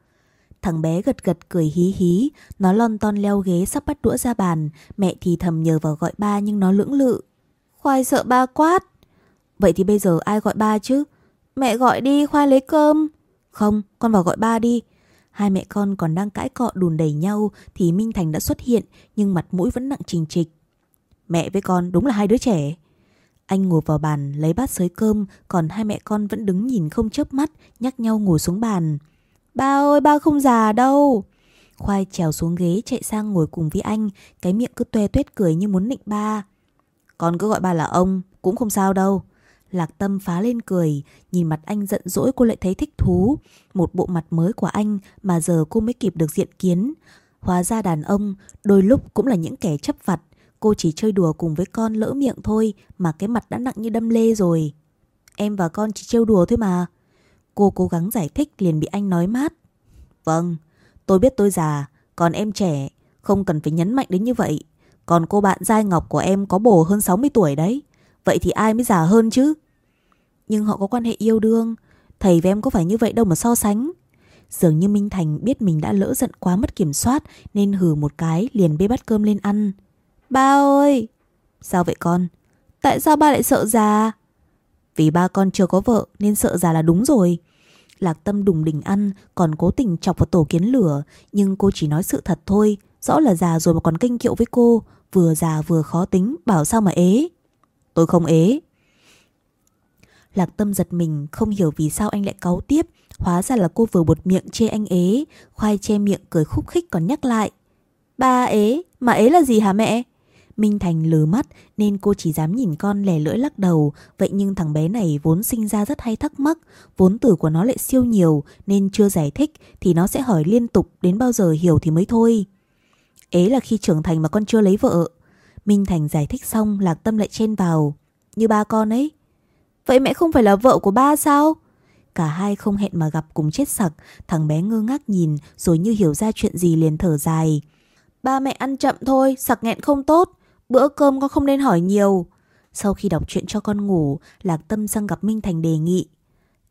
Thằng bé gật gật cười hí hí, nó lon ton leo ghế sắp bắt đũa ra bàn, mẹ thì thầm nhờ vào gọi ba nhưng nó lưỡng lự. Khoai sợ ba quát. Vậy thì bây giờ ai gọi ba chứ? Mẹ gọi đi, khoai lấy cơm. Không, con vào gọi ba đi. Hai mẹ con còn đang cãi cọ đùn đẩy nhau thì Minh Thành đã xuất hiện, nhưng mặt mũi vẫn nặng trình trịch. Mẹ với con đúng là hai đứa trẻ. Anh ngồi vào bàn lấy bát sới cơm, còn hai mẹ con vẫn đứng nhìn không chớp mắt, nhắc nhau ngồi xuống bàn. Ba ơi, ba không già đâu. Khoai trèo xuống ghế chạy sang ngồi cùng với anh, cái miệng cứ toe tuét cười như muốn nịnh ba. Con cứ gọi ba là ông, cũng không sao đâu. Lạc Tâm phá lên cười, nhìn mặt anh giận dỗi cô lại thấy thích thú. Một bộ mặt mới của anh mà giờ cô mới kịp được diện kiến. Hóa ra đàn ông đôi lúc cũng là những kẻ chấp vặt. Cô chỉ chơi đùa cùng với con lỡ miệng thôi mà cái mặt đã nặng như đâm lê rồi. Em và con chỉ trêu đùa thôi mà. Cô cố gắng giải thích liền bị anh nói mát. Vâng, tôi biết tôi già, còn em trẻ, không cần phải nhấn mạnh đến như vậy. Còn cô bạn Giai Ngọc của em có bồ hơn 60 tuổi đấy. Vậy thì ai mới già hơn chứ? Nhưng họ có quan hệ yêu đương. Thầy với em có phải như vậy đâu mà so sánh. Dường như Minh Thành biết mình đã lỡ giận quá mất kiểm soát, Nên hừ một cái, liền bê bát cơm lên ăn. Ba ơi! Sao vậy con? Tại sao ba lại sợ già? Vì ba con chưa có vợ, nên sợ già là đúng rồi. Lạc tâm đùng đỉnh ăn, Còn cố tình chọc vào tổ kiến lửa. Nhưng cô chỉ nói sự thật thôi. Rõ là già rồi mà còn kinh kiệu với cô. Vừa già vừa khó tính, Bảo sao mà ế? Tôi không ế. Lạc Tâm giật mình không hiểu vì sao anh lại cáu tiếp. Hóa ra là cô vừa bột miệng chê anh ế Khoai che miệng cười khúc khích còn nhắc lại. Ba ế, mà ế là gì hả mẹ? Minh Thành lừ mắt nên cô chỉ dám nhìn con lẻ lưỡi lắc đầu. Vậy nhưng thằng bé này vốn sinh ra rất hay thắc mắc. Vốn từ của nó lại siêu nhiều Nên chưa giải thích thì nó sẽ hỏi liên tục Đến bao giờ hiểu thì mới thôi. Ế là khi trưởng thành mà con chưa lấy vợ. Minh Thành giải thích xong Lạc Tâm lại chen vào. Như ba con ấy Vậy mẹ không phải là vợ của ba sao? Cả hai không hẹn mà gặp cùng chết sặc. Thằng bé ngơ ngác nhìn, Rồi như hiểu ra chuyện gì liền thở dài. Ba mẹ ăn chậm thôi, Sặc nghẹn không tốt. Bữa cơm con không nên hỏi nhiều. Sau khi đọc chuyện cho con ngủ, Lạc Tâm sang gặp Minh Thành đề nghị.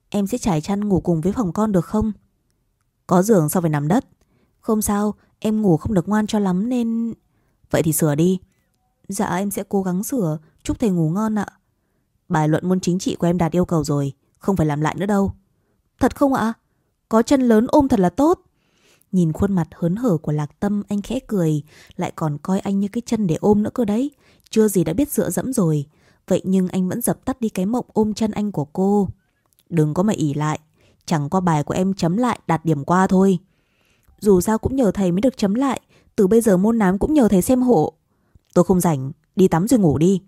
Em sẽ trải chăn ngủ cùng với phòng con được không? Có giường sao phải nằm đất. Không sao, Em ngủ không được ngoan cho lắm nên Vậy thì sửa đi. Dạ em sẽ cố gắng sửa. Chúc thầy ngủ ngon ạ. Bài luận môn chính trị của em đạt yêu cầu rồi, Không phải làm lại nữa đâu. Thật không ạ? Có chân lớn ôm thật là tốt. Nhìn khuôn mặt hớn hở của Lạc Tâm, anh khẽ cười, Lại còn coi anh như cái chân để ôm nữa cơ đấy. Chưa gì đã biết dựa dẫm rồi. Vậy nhưng anh vẫn dập tắt đi cái mộng ôm chân anh của cô. Đừng có mà ỉ lại, Chẳng qua bài của em chấm lại đạt điểm qua thôi. Dù sao cũng nhờ thầy mới được chấm lại, Từ bây giờ môn nám cũng nhờ thầy xem hộ. Tôi không rảnh, Đi tắm rồi ngủ đi.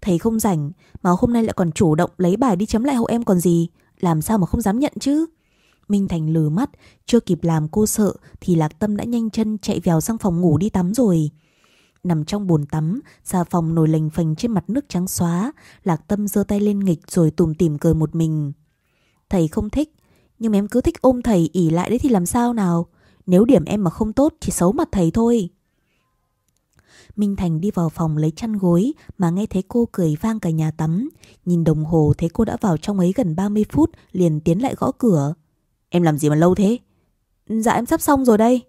Thầy không rảnh, mà hôm nay lại còn chủ động lấy bài đi chấm lại hộ em còn gì. Làm sao mà không dám nhận chứ? Minh Thành lừ mắt, Chưa kịp làm cô sợ Thì Lạc Tâm đã nhanh chân chạy vào sang phòng ngủ đi tắm rồi. Nằm trong bồn tắm Xà phòng nổi lềnh phềnh trên mặt nước trắng xóa, Lạc Tâm giơ tay lên nghịch Rồi tùm tìm cười một mình. Thầy không thích, Nhưng em cứ thích ôm thầy ỉ lại đấy thì làm sao nào? Nếu điểm em mà không tốt Thì xấu mặt thầy thôi. Minh Thành đi vào phòng lấy chăn gối mà nghe thấy cô cười vang cả nhà tắm. Nhìn đồng hồ thấy cô đã vào trong ấy gần 30 phút liền tiến lại gõ cửa. Em làm gì mà lâu thế? Dạ em sắp xong rồi đây.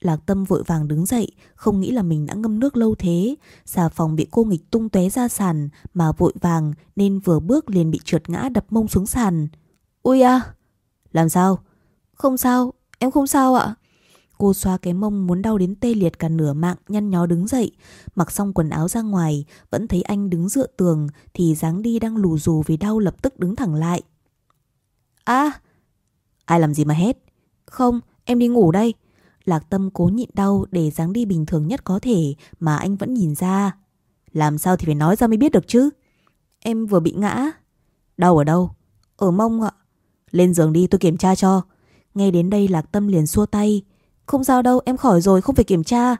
Lạc Tâm vội vàng đứng dậy, không nghĩ là mình đã ngâm nước lâu thế. Xà phòng bị cô nghịch tung tóe ra sàn mà vội vàng nên vừa bước liền bị trượt ngã đập mông xuống sàn. Ui à! Làm sao? Không sao, em không sao ạ. Cô xoa cái mông muốn đau đến tê liệt cả nửa mạng nhăn nhó đứng dậy. Mặc xong quần áo ra ngoài, vẫn thấy anh đứng dựa tường thì dáng đi đang lù dù vì đau lập tức đứng thẳng lại. À! Ai làm gì mà hết Không, em đi ngủ đây. Lạc tâm cố nhịn đau để dáng đi bình thường nhất có thể mà anh vẫn nhìn ra. Làm sao thì phải nói ra mới biết được chứ. Em vừa bị ngã. Đau ở đâu? Ở mông ạ. Lên giường đi tôi kiểm tra cho. Nghe đến đây Lạc Tâm liền xua tay. Không sao đâu em khỏi rồi không phải kiểm tra.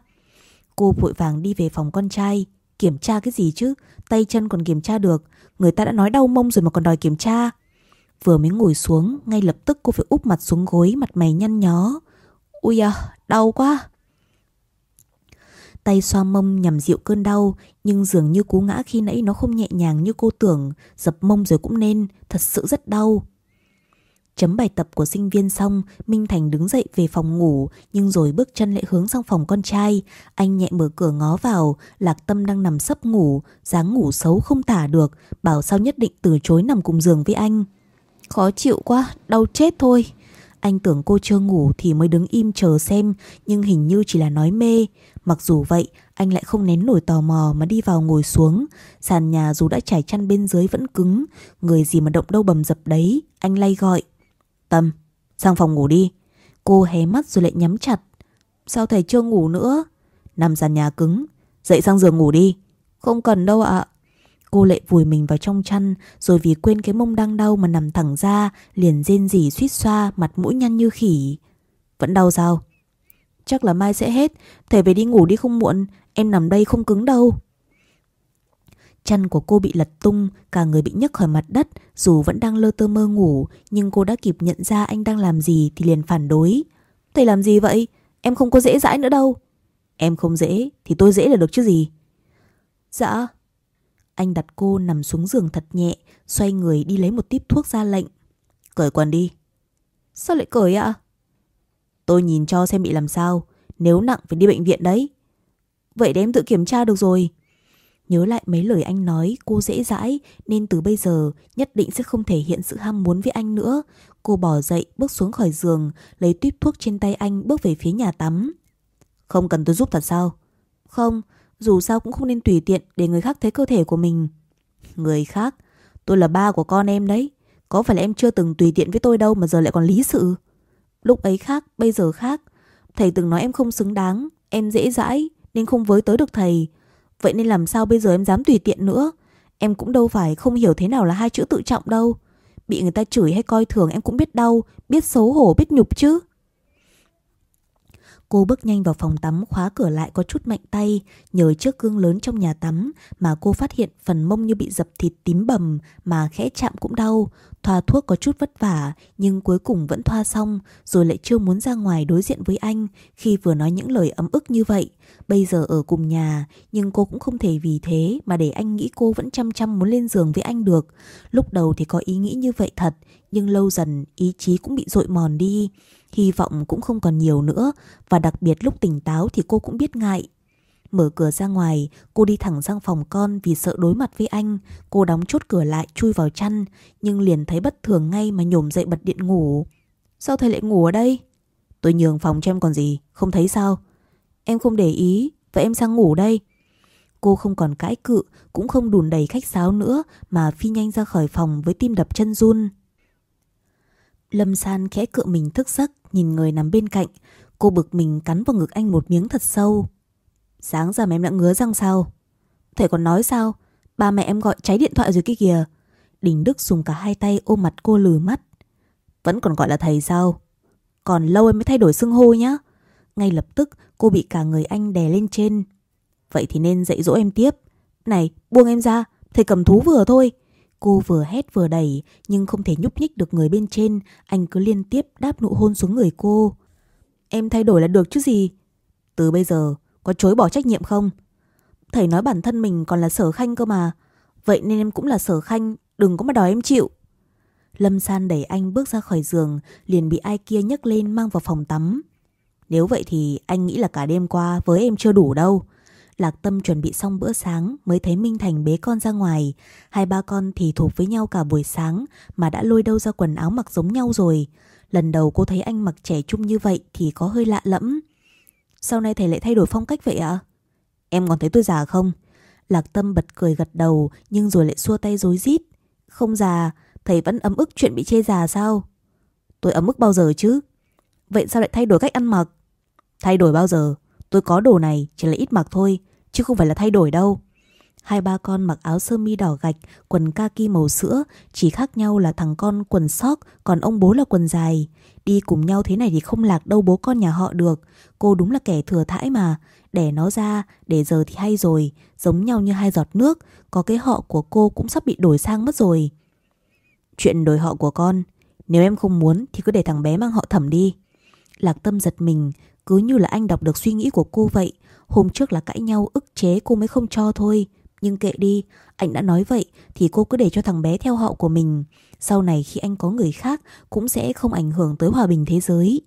Cô vội vàng đi về phòng con trai. Kiểm tra cái gì chứ? Tay chân còn kiểm tra được. Người ta đã nói đau mông rồi mà còn đòi kiểm tra. Vừa mới ngồi xuống Ngay lập tức cô phải úp mặt xuống gối Mặt mày nhăn nhó. Ui à đau quá. Tay xoa mông nhằm dịu cơn đau, nhưng dường như cú ngã khi nãy nó không nhẹ nhàng như cô tưởng, dập mông rồi cũng nên, thật sự rất đau. Chấm bài tập của sinh viên xong, Minh Thành đứng dậy về phòng ngủ, nhưng rồi bước chân lại hướng sang phòng con trai. Anh nhẹ mở cửa ngó vào, Lạc Tâm đang nằm sấp ngủ, dáng ngủ xấu không tả được, bảo sao nhất định từ chối nằm cùng giường với anh. Khó chịu quá, đau chết thôi. Anh tưởng cô chưa ngủ thì mới đứng im chờ xem, nhưng hình như chỉ là nói mê. Mặc dù vậy, anh lại không nén nổi tò mò mà đi vào ngồi xuống. Sàn nhà dù đã trải chăn bên dưới vẫn cứng, người gì mà động đâu bầm dập đấy, anh lay gọi. Tâm, sang phòng ngủ đi. Cô hé mắt rồi lại nhắm chặt. Sao thầy chưa ngủ nữa? Nằm sàn nhà cứng, dậy sang giường ngủ đi. Không cần đâu ạ. Cô lại vùi mình vào trong chăn rồi vì quên cái mông đang đau mà nằm thẳng ra, liền rên rỉ suýt xoa, mặt mũi nhăn như khỉ. Vẫn đau sao? Chắc là mai sẽ hết, thầy về đi ngủ đi không muộn, em nằm đây không cứng đâu. Chân của cô bị lật tung, cả người bị nhấc khỏi mặt đất, dù vẫn đang lơ tơ mơ ngủ, nhưng cô đã kịp nhận ra anh đang làm gì thì liền phản đối. Thầy làm gì vậy? Em không có dễ dãi nữa đâu. Em không dễ thì tôi dễ là được chứ gì. Dạ. Anh đặt cô nằm xuống giường thật nhẹ, xoay người đi lấy một tiếp thuốc ra lệnh. Cởi quần đi. Sao lại cởi ạ? Tôi nhìn cho xem bị làm sao, nếu nặng phải đi bệnh viện đấy. Vậy để em tự kiểm tra được rồi. Nhớ lại mấy lời anh nói cô dễ dãi nên từ bây giờ nhất định sẽ không thể hiện sự ham muốn với anh nữa. Cô bỏ dậy bước xuống khỏi giường lấy tuyếp thuốc trên tay anh bước về phía nhà tắm. Không cần tôi giúp thật sao? Không, dù sao cũng không nên tùy tiện để người khác thấy cơ thể của mình. Người khác? Tôi là ba của con em đấy. Có phải là em chưa từng tùy tiện với tôi đâu mà giờ lại còn lý sự? Lúc ấy khác, bây giờ khác. Thầy từng nói em không xứng đáng, em dễ dãi nên không với tới được thầy. Vậy nên làm sao bây giờ em dám tùy tiện nữa? Em cũng đâu phải không hiểu thế nào là hai chữ tự trọng đâu. Bị người ta chửi hay coi thường em cũng biết đau, Biết xấu hổ, biết nhục chứ. Cô bước nhanh vào phòng tắm, khóa cửa lại có chút mạnh tay, Nhờ chiếc gương lớn trong nhà tắm Mà cô phát hiện phần mông như bị dập thịt tím bầm Mà khẽ chạm cũng đau. Thoa thuốc có chút vất vả, Nhưng cuối cùng vẫn thoa xong, Rồi lại chưa muốn ra ngoài đối diện với anh Khi vừa nói những lời ấm ức như vậy. Bây giờ ở cùng nhà, Nhưng cô cũng không thể vì thế Mà để anh nghĩ cô vẫn chăm chăm muốn lên giường với anh được. Lúc đầu thì có ý nghĩ như vậy thật, Nhưng lâu dần ý chí cũng bị dội mòn đi. Hy vọng cũng không còn nhiều nữa, Và đặc biệt lúc tỉnh táo thì cô cũng biết ngại. Mở cửa ra ngoài, cô đi thẳng sang phòng con vì sợ đối mặt với anh. Cô đóng chốt cửa lại chui vào chăn, nhưng liền thấy bất thường ngay mà nhổm dậy bật điện ngủ. Sao thầy lại ngủ ở đây? Tôi nhường phòng cho em còn gì, không thấy sao? Em không để ý, vậy em sang ngủ đây. Cô không còn cãi cự, cũng không đùn đầy khách sáo nữa mà phi nhanh ra khỏi phòng với tim đập chân run. Lâm San khẽ cựa mình thức giấc, nhìn người nằm bên cạnh. Cô bực mình cắn vào ngực anh một miếng thật sâu. Sáng giờ mà em đã ngứa răng sao? Thầy còn nói sao? Ba mẹ em gọi cháy điện thoại rồi kia kìa. Đình Đức dùng cả hai tay ôm mặt cô lừ mắt. Vẫn còn gọi là thầy sao? Còn lâu em mới thay đổi xưng hô nhá. Ngay lập tức cô bị cả người anh đè lên trên. Vậy thì nên dạy dỗ em tiếp. Này, buông em ra, thầy cầm thú vừa thôi. Cô vừa hét vừa đẩy nhưng không thể nhúc nhích được người bên trên, anh cứ liên tiếp đáp nụ hôn xuống người cô. Em thay đổi là được chứ gì? Từ bây giờ, có chối bỏ trách nhiệm không? Thầy nói bản thân mình còn là sở khanh cơ mà. Vậy nên em cũng là sở khanh, đừng có mà đòi em chịu. Lâm San đẩy anh bước ra khỏi giường, liền bị ai kia nhấc lên mang vào phòng tắm. Nếu vậy thì anh nghĩ là cả đêm qua với em chưa đủ đâu. Lạc Tâm chuẩn bị xong bữa sáng mới thấy Minh Thành bế con ra ngoài. Hai ba con thì thuộc với nhau cả buổi sáng mà đã lôi đâu ra quần áo mặc giống nhau rồi. Lần đầu cô thấy anh mặc trẻ trung như vậy thì có hơi lạ lẫm. Sau này thầy lại thay đổi phong cách vậy ạ? Em còn thấy tôi già không? Lạc Tâm bật cười gật đầu nhưng rồi lại xua tay rối rít. Không già, thầy vẫn ấm ức chuyện bị chê già sao? Tôi ấm ức bao giờ chứ? Vậy sao lại thay đổi cách ăn mặc? Thay đổi bao giờ? Tôi có đồ này chỉ là ít mặc thôi, chứ không phải là thay đổi đâu. Hai ba con mặc áo sơ mi đỏ gạch, quần kaki màu sữa, chỉ khác nhau là thằng con quần sóc, còn ông bố là quần dài. Đi cùng nhau thế này thì không lạc đâu bố con nhà họ được. Cô đúng là kẻ thừa thãi mà. Đẻ nó ra, để giờ thì hay rồi. Giống nhau như hai giọt nước, có cái họ của cô cũng sắp bị đổi sang mất rồi. Chuyện đổi họ của con, nếu em không muốn thì cứ để thằng bé mang họ thẩm đi. Lạc tâm giật mình, cứ như là anh đọc được suy nghĩ của cô vậy. Hôm trước là cãi nhau ức chế cô mới không cho thôi. Nhưng kệ đi, anh đã nói vậy thì cô cứ để cho thằng bé theo họ của mình. Sau này khi anh có người khác cũng sẽ không ảnh hưởng tới hòa bình thế giới.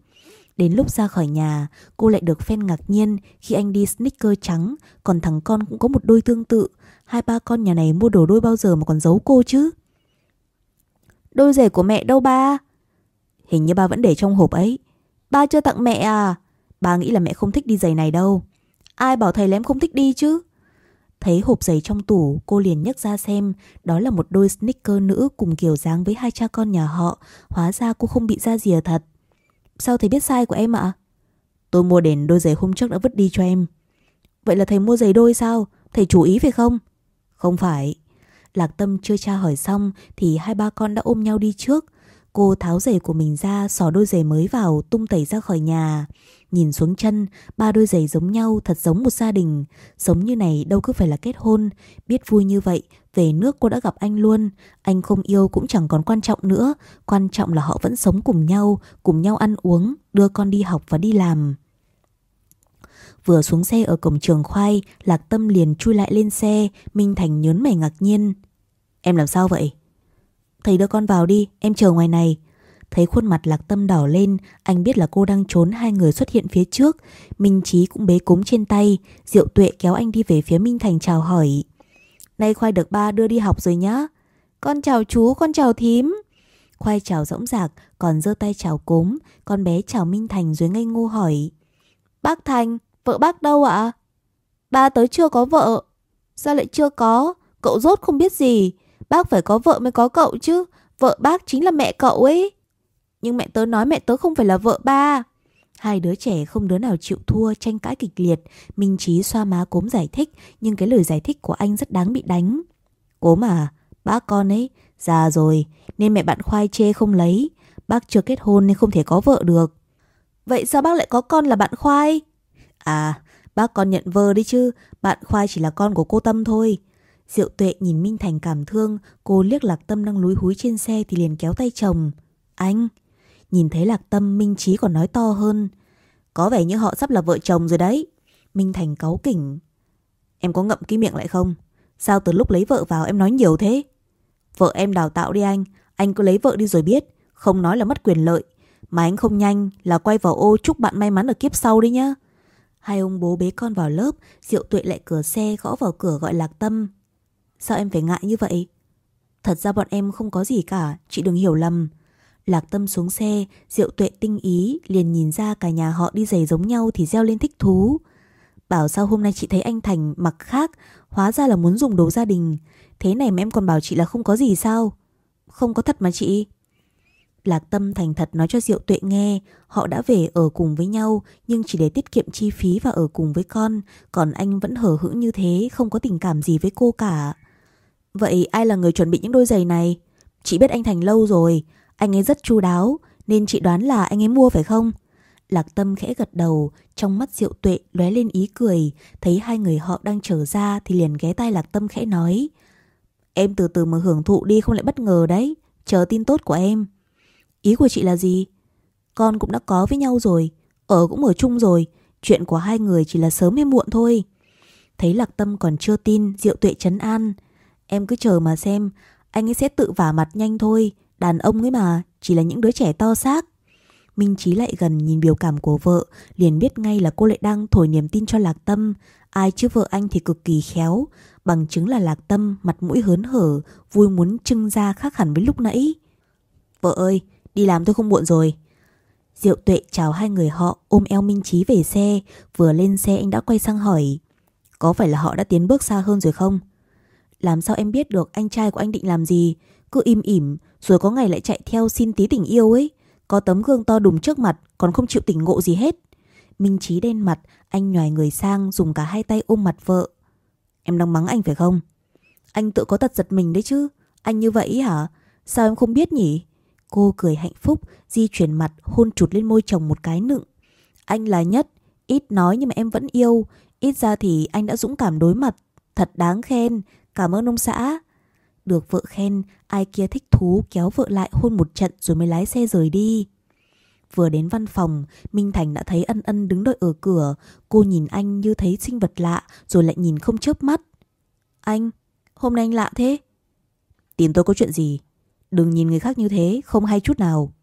Đến lúc ra khỏi nhà, cô lại được fan ngạc nhiên khi anh đi sneaker trắng, còn thằng con cũng có một đôi tương tự. Hai ba con nhà này mua đồ đôi bao giờ mà còn giấu cô chứ? Đôi giày của mẹ đâu ba? Hình như ba vẫn để trong hộp ấy. Ba chưa tặng mẹ à? Ba nghĩ là mẹ không thích đi giày này đâu. Ai bảo thầy là em không thích đi chứ? Thấy hộp giày trong tủ, cô liền nhấc ra xem, đó là một đôi sneaker nữ cùng kiểu dáng với hai cha con nhà họ. Hóa ra cô không bị ra rìa thật. Sao thầy biết sai của em ạ? Tôi mua đền đôi giày hôm trước đã vứt đi cho em. Vậy là thầy mua giày đôi sao? Thầy chú ý phải không? Không phải. Lạc Tâm chưa tra hỏi xong thì hai ba con đã ôm nhau đi trước. Cô tháo giày của mình ra, xỏ đôi giày mới vào, tung tẩy ra khỏi nhà. Nhìn xuống chân, ba đôi giày giống nhau, thật giống một gia đình. Sống như này đâu cứ phải là kết hôn. Biết vui như vậy, về nước cô đã gặp anh luôn. Anh không yêu cũng chẳng còn quan trọng nữa. Quan trọng là họ vẫn sống cùng nhau, cùng nhau ăn uống, đưa con đi học và đi làm. Vừa xuống xe ở cổng trường khoai, Lạc Tâm liền chui lại lên xe, Minh Thành nhớn mày ngạc nhiên. Em làm sao vậy? Thầy đưa con vào đi, em chờ ngoài này. Thấy khuôn mặt lạc tâm đỏ lên, anh biết là cô đang trốn hai người xuất hiện phía trước. Minh Chí cũng bế cúng trên tay, Diệu Tuệ kéo anh đi về phía Minh Thành chào hỏi. Nay Khoai được ba đưa đi học rồi nhá. Con chào chú, con chào thím. Khoai chào rỗng rạc, còn giơ tay chào cốm, con bé chào Minh Thành dưới ngây ngô hỏi. Bác Thành, vợ bác đâu ạ? Ba tới chưa có vợ. Sao lại chưa có? Cậu rốt không biết gì. Bác phải có vợ mới có cậu chứ. Vợ bác chính là mẹ cậu ấy. Nhưng mẹ tớ nói mẹ tớ không phải là vợ ba. Hai đứa trẻ không đứa nào chịu thua tranh cãi kịch liệt. Minh Trí xoa má cốm giải thích nhưng cái lời giải thích của anh rất đáng bị đánh. Cốm à, bác con ấy, già rồi nên mẹ bạn khoai chê không lấy. Bác chưa kết hôn nên không thể có vợ được. Vậy sao bác lại có con là bạn khoai? À, bác con nhận vơ đi chứ, bạn khoai chỉ là con của cô Tâm thôi. Diệu tuệ nhìn Minh Thành cảm thương, cô liếc Lạc Tâm đang lúi húi trên xe thì liền kéo tay chồng. Anh! Nhìn thấy Lạc Tâm, Minh Trí còn nói to hơn. Có vẻ như họ sắp là vợ chồng rồi đấy. Minh Thành cáu kỉnh. Em có ngậm cái miệng lại không? Sao từ lúc lấy vợ vào em nói nhiều thế? Vợ em đào tạo đi anh. Anh cứ lấy vợ đi rồi biết. Không nói là mất quyền lợi. Mà anh không nhanh là quay vào ô chúc bạn may mắn ở kiếp sau đi nhá. Hai ông bố bế con vào lớp, Diệu Tuệ lại cửa xe gõ vào cửa gọi Lạc Tâm. Sao em phải ngại như vậy? Thật ra bọn em không có gì cả, chị đừng hiểu lầm. Lạc tâm xuống xe, diệu tuệ tinh ý, liền nhìn ra cả nhà họ đi giày giống nhau thì reo lên thích thú. Bảo sao hôm nay chị thấy anh Thành mặc khác, hóa ra là muốn dùng đồ gia đình. Thế này mà em còn bảo chị là không có gì sao? Không có thật mà chị. Lạc Tâm thành thật nói cho Diệu Tuệ nghe, họ đã về ở cùng với nhau nhưng chỉ để tiết kiệm chi phí và ở cùng với con, còn anh vẫn hờ hững như thế, không có tình cảm gì với cô cả. Vậy ai là người chuẩn bị những đôi giày này? Chị biết anh Thành lâu rồi, anh ấy rất chu đáo, nên chị đoán là anh ấy mua phải không? Lạc Tâm khẽ gật đầu, trong mắt Diệu Tuệ lóe lên ý cười, thấy hai người họ đang trở ra thì liền ghé tay Lạc Tâm khẽ nói. Em từ từ mà hưởng thụ đi không lại bất ngờ đấy, chờ tin tốt của em. Ý của chị là gì? Con cũng đã có với nhau rồi, ở cũng ở chung rồi, chuyện của hai người chỉ là sớm hay muộn thôi. Thấy Lạc Tâm còn chưa tin, Diệu Tuệ chấn an. Em cứ chờ mà xem, anh ấy sẽ tự vả mặt nhanh thôi, đàn ông ấy mà, chỉ là những đứa trẻ to xác. Minh Chí lại gần nhìn biểu cảm của vợ, liền biết ngay là cô lại đang thổi niềm tin cho Lạc Tâm. Ai chứ vợ anh thì cực kỳ khéo, bằng chứng là Lạc Tâm mặt mũi hớn hở, vui muốn trưng ra khác hẳn với lúc nãy. Vợ ơi, đi làm tôi không muộn rồi. Diệu tuệ chào hai người họ ôm eo Minh Chí về xe, vừa lên xe anh đã quay sang hỏi. Có phải là họ đã tiến bước xa hơn rồi không? Làm sao em biết được anh trai của anh định làm gì? Cứ im ỉm, rồi có ngày lại chạy theo xin tí tình yêu ấy. Có tấm gương to đùng trước mặt, còn không chịu tỉnh ngộ gì hết. Minh Trí đen mặt, anh nhòi người sang dùng cả hai tay ôm mặt vợ. Em đang mắng anh phải không? Anh tự có tật giật mình đấy chứ. Anh như vậy hả? Sao em không biết nhỉ? Cô cười hạnh phúc, di chuyển mặt, hôn chụt lên môi chồng một cái nựng. Anh là nhất, ít nói nhưng mà em vẫn yêu. Ít ra thì anh đã dũng cảm đối mặt. Thật đáng khen, cảm ơn ông xã. Được vợ khen, ai kia thích thú kéo vợ lại hôn một trận rồi mới lái xe rời đi. Vừa đến văn phòng, Minh Thành đã thấy ân ân đứng đợi ở cửa. Cô nhìn anh như thấy sinh vật lạ rồi lại nhìn không chớp mắt. Anh, hôm nay anh lạ thế. Tìm tôi có chuyện gì? Đừng nhìn người khác như thế, không hay chút nào.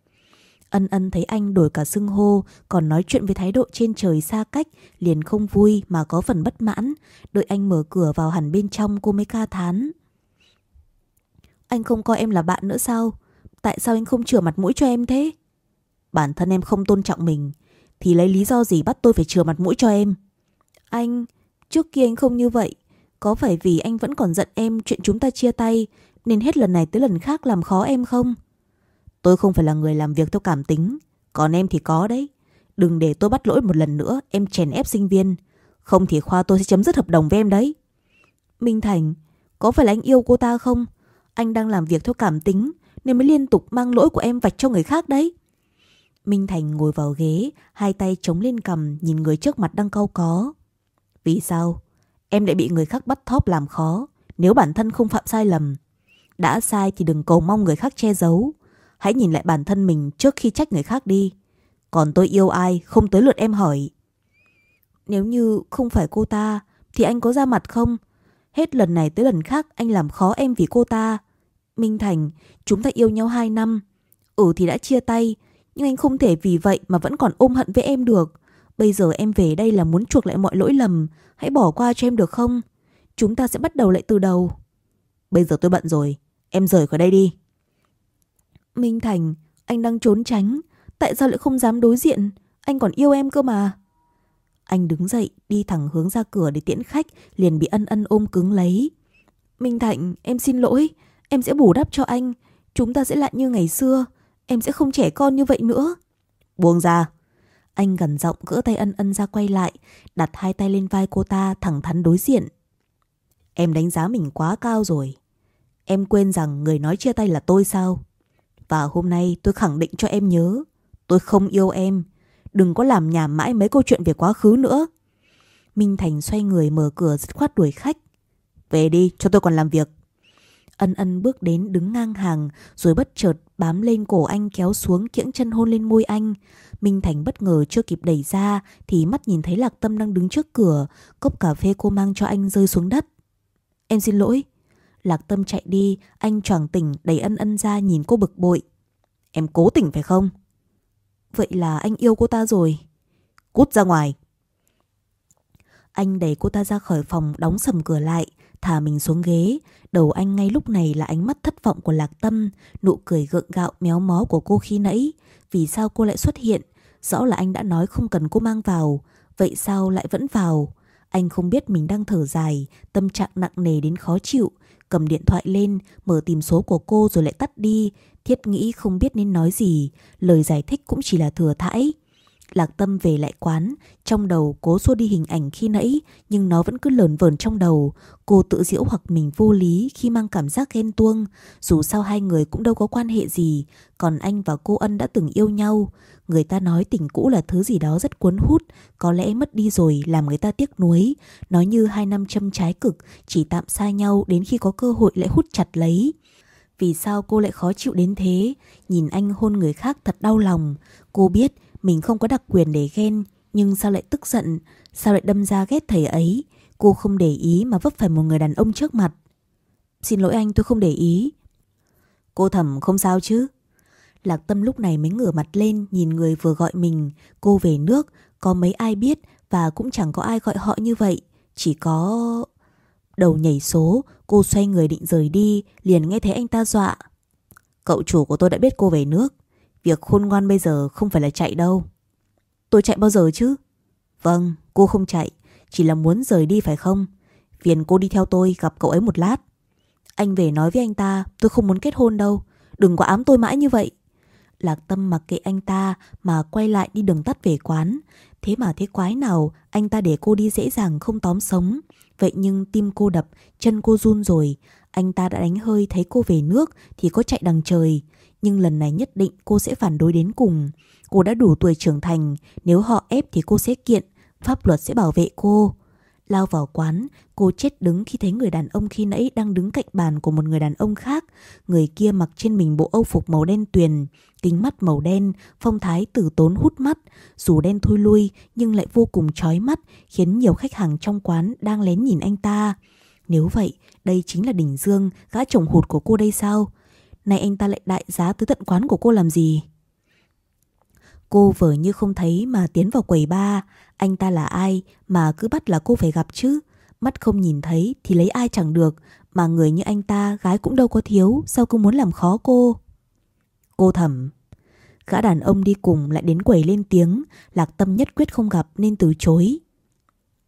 Ân ân thấy anh đổi cả xưng hô, còn nói chuyện với thái độ trên trời xa cách, liền không vui mà có phần bất mãn. Đợi anh mở cửa vào hẳn bên trong cô mới ca thán. Anh không coi em là bạn nữa sao? Tại sao anh không chừa mặt mũi cho em thế? Bản thân em không tôn trọng mình, thì lấy lý do gì bắt tôi phải chừa mặt mũi cho em? Anh, trước kia anh không như vậy. Có phải vì anh vẫn còn giận em chuyện chúng ta chia tay nên hết lần này tới lần khác làm khó em không? Tôi không phải là người làm việc theo cảm tính, còn em thì có đấy. Đừng để tôi bắt lỗi một lần nữa em chèn ép sinh viên. Không thì khoa tôi sẽ chấm dứt hợp đồng với em đấy. Minh Thành, có phải là anh yêu cô ta không? Anh đang làm việc theo cảm tính nên mới liên tục mang lỗi của em vạch cho người khác đấy. Minh Thành ngồi vào ghế, hai tay chống lên cầm nhìn người trước mặt đang cau có. Vì sao? Em lại bị người khác bắt thóp làm khó nếu bản thân không phạm sai lầm. Đã sai thì đừng cầu mong người khác che giấu. Hãy nhìn lại bản thân mình trước khi trách người khác đi. Còn tôi yêu ai không tới lượt em hỏi. Nếu như không phải cô ta thì anh có ra mặt không? Hết lần này tới lần khác anh làm khó em vì cô ta. Minh Thành, chúng ta yêu nhau 2 năm. Ừ thì đã chia tay, nhưng anh không thể vì vậy mà vẫn còn ôm hận với em được. Bây giờ em về đây là muốn chuộc lại mọi lỗi lầm. Hãy bỏ qua cho em được không? Chúng ta sẽ bắt đầu lại từ đầu. Bây giờ tôi bận rồi. Em rời khỏi đây đi. Minh Thành, anh đang trốn tránh. Tại sao lại không dám đối diện? Anh còn yêu em cơ mà. Anh đứng dậy, đi thẳng hướng ra cửa để tiễn khách, liền bị ân ân ôm cứng lấy. Minh Thành, em xin lỗi. Em sẽ bù đắp cho anh. Chúng ta sẽ lại như ngày xưa. Em sẽ không trẻ con như vậy nữa. Buông ra. Anh gần giọng gỡ tay ân ân ra quay lại, đặt hai tay lên vai cô ta thẳng thắn đối diện. Em đánh giá mình quá cao rồi. Em quên rằng người nói chia tay là tôi sao? Và hôm nay tôi khẳng định cho em nhớ, tôi không yêu em. Đừng có làm nhảm mãi mấy câu chuyện về quá khứ nữa. Minh Thành xoay người mở cửa dứt khoát đuổi khách. Về đi, cho tôi còn làm việc. Ân ân bước đến đứng ngang hàng rồi bất chợt bám lên cổ anh kéo xuống kiễng chân hôn lên môi anh. Minh Thành bất ngờ chưa kịp đẩy ra thì mắt nhìn thấy Lạc Tâm đang đứng trước cửa, cốc cà phê cô mang cho anh rơi xuống đất. Em xin lỗi. Lạc Tâm chạy đi, anh choàng tỉnh đẩy ân ân ra nhìn cô bực bội. Em cố tỉnh phải không? Vậy là anh yêu cô ta rồi. Cút ra ngoài. Anh đẩy cô ta ra khỏi phòng đóng sầm cửa lại thả mình xuống ghế. Đầu anh ngay lúc này là ánh mắt thất vọng của Lạc Tâm, nụ cười gượng gạo méo mó của cô khi nãy. Vì sao cô lại xuất hiện? Rõ là anh đã nói không cần cô mang vào. Vậy sao lại vẫn vào? Anh không biết mình đang thở dài, tâm trạng nặng nề đến khó chịu. Cầm điện thoại lên, mở tìm số của cô rồi lại tắt đi. Thiết nghĩ không biết nên nói gì, lời giải thích cũng chỉ là thừa thãi. Lạc Tâm về lại quán, trong đầu cố xua đi hình ảnh khi nãy, nhưng nó vẫn cứ lờn vờn trong đầu. Cô tự diễu hoặc mình vô lý khi mang cảm giác ghen tuông, dù sao hai người cũng đâu có quan hệ gì, còn anh và cô Ân đã từng yêu nhau. Người ta nói tình cũ là thứ gì đó rất cuốn hút, có lẽ mất đi rồi làm người ta tiếc nuối. Nói như hai năm châm trái cực, chỉ tạm xa nhau đến khi có cơ hội lại hút chặt lấy. Vì sao cô lại khó chịu đến thế? Nhìn anh hôn người khác thật đau lòng. Cô biết mình không có đặc quyền để ghen, nhưng sao lại tức giận, sao lại đâm ra ghét thầy ấy. Cô không để ý mà vấp phải một người đàn ông trước mặt. Xin lỗi anh tôi không để ý. Cô thầm không sao chứ? Lạc Tâm lúc này mới ngửa mặt lên nhìn người vừa gọi mình. Cô về nước, có mấy ai biết và cũng chẳng có ai gọi họ như vậy. Chỉ có... Đầu nhảy số, cô xoay người định rời đi, liền nghe thấy anh ta dọa. Cậu chủ của tôi đã biết cô về nước. Việc khôn ngoan bây giờ không phải là chạy đâu. Tôi chạy bao giờ chứ? Vâng, cô không chạy, chỉ là muốn rời đi phải không? Phiền cô đi theo tôi gặp cậu ấy một lát. Anh về nói với anh ta, tôi không muốn kết hôn đâu. Đừng có ám tôi mãi như vậy. Lạc Tâm mặc kệ anh ta mà quay lại đi đường tắt về quán. Thế mà thế quái nào anh ta để cô đi dễ dàng không tóm sống. Vậy nhưng tim cô đập, chân cô run rồi. Anh ta đã đánh hơi thấy cô về nước thì có chạy đằng trời nhưng lần này nhất định cô sẽ phản đối đến cùng. Cô đã đủ tuổi trưởng thành, nếu họ ép thì cô sẽ kiện, pháp luật sẽ bảo vệ cô. Lao vào quán, cô chết đứng khi thấy người đàn ông khi nãy đang đứng cạnh bàn của một người đàn ông khác. Người kia mặc trên mình bộ âu phục màu đen tuyền, kính mắt màu đen, phong thái tử tốn hút mắt. Dù đen thui lui nhưng lại vô cùng chói mắt, khiến nhiều khách hàng trong quán đang lén nhìn anh ta. Nếu vậy, đây chính là Đỉnh Dương, gã chồng hụt của cô đây sao? Này anh ta lại đại giá tới tận quán của cô làm gì? Cô vờ như không thấy mà tiến vào quầy ba anh ta là ai mà cứ bắt là cô phải gặp chứ? Mắt không nhìn thấy thì lấy ai chẳng được, Mà người như anh ta, gái cũng đâu có thiếu, Sao cứ muốn làm khó cô? Cô thầm, Gã đàn ông đi cùng lại đến quẩy lên tiếng, Lạc tâm nhất quyết không gặp nên từ chối.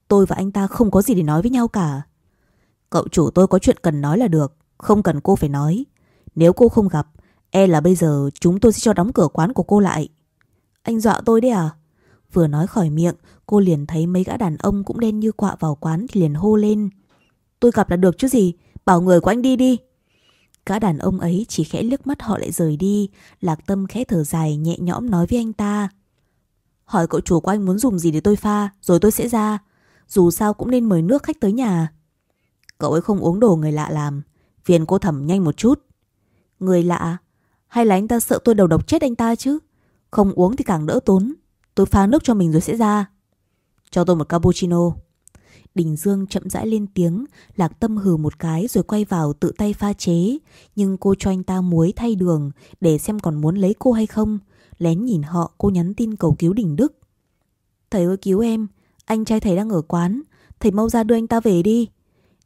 Tôi và anh ta không có gì để nói với nhau cả. Cậu chủ tôi có chuyện cần nói là được, Không cần cô phải nói. Nếu cô không gặp E là bây giờ chúng tôi sẽ cho đóng cửa quán của cô lại. Anh dọa tôi đấy à? Vừa nói khỏi miệng, cô liền thấy mấy gã đàn ông cũng đen như quạ vào quán thì liền hô lên. Tôi gặp là được chứ gì, bảo người của anh đi đi. Gã đàn ông ấy chỉ khẽ liếc mắt họ lại rời đi, lạc tâm khẽ thở dài nhẹ nhõm nói với anh ta. Hỏi cậu chủ của anh muốn dùng gì để tôi pha, rồi tôi sẽ ra. Dù sao cũng nên mời nước khách tới nhà. Cậu ấy không uống đồ người lạ làm, phiền cô thẩm nhanh một chút. Người lạ? Hay là anh ta sợ tôi đầu độc chết anh ta chứ? Không uống thì càng đỡ tốn Tôi pha nước cho mình rồi sẽ ra. Cho tôi một cappuccino. Đình Dương chậm rãi lên tiếng Lạc tâm hừ một cái rồi quay vào tự tay pha chế. Nhưng cô cho anh ta muối thay đường Để xem còn muốn lấy cô hay không. Lén nhìn họ cô nhắn tin cầu cứu Đình Đức. Thầy ơi cứu em. Anh trai thầy đang ở quán. Thầy mau ra đưa anh ta về đi.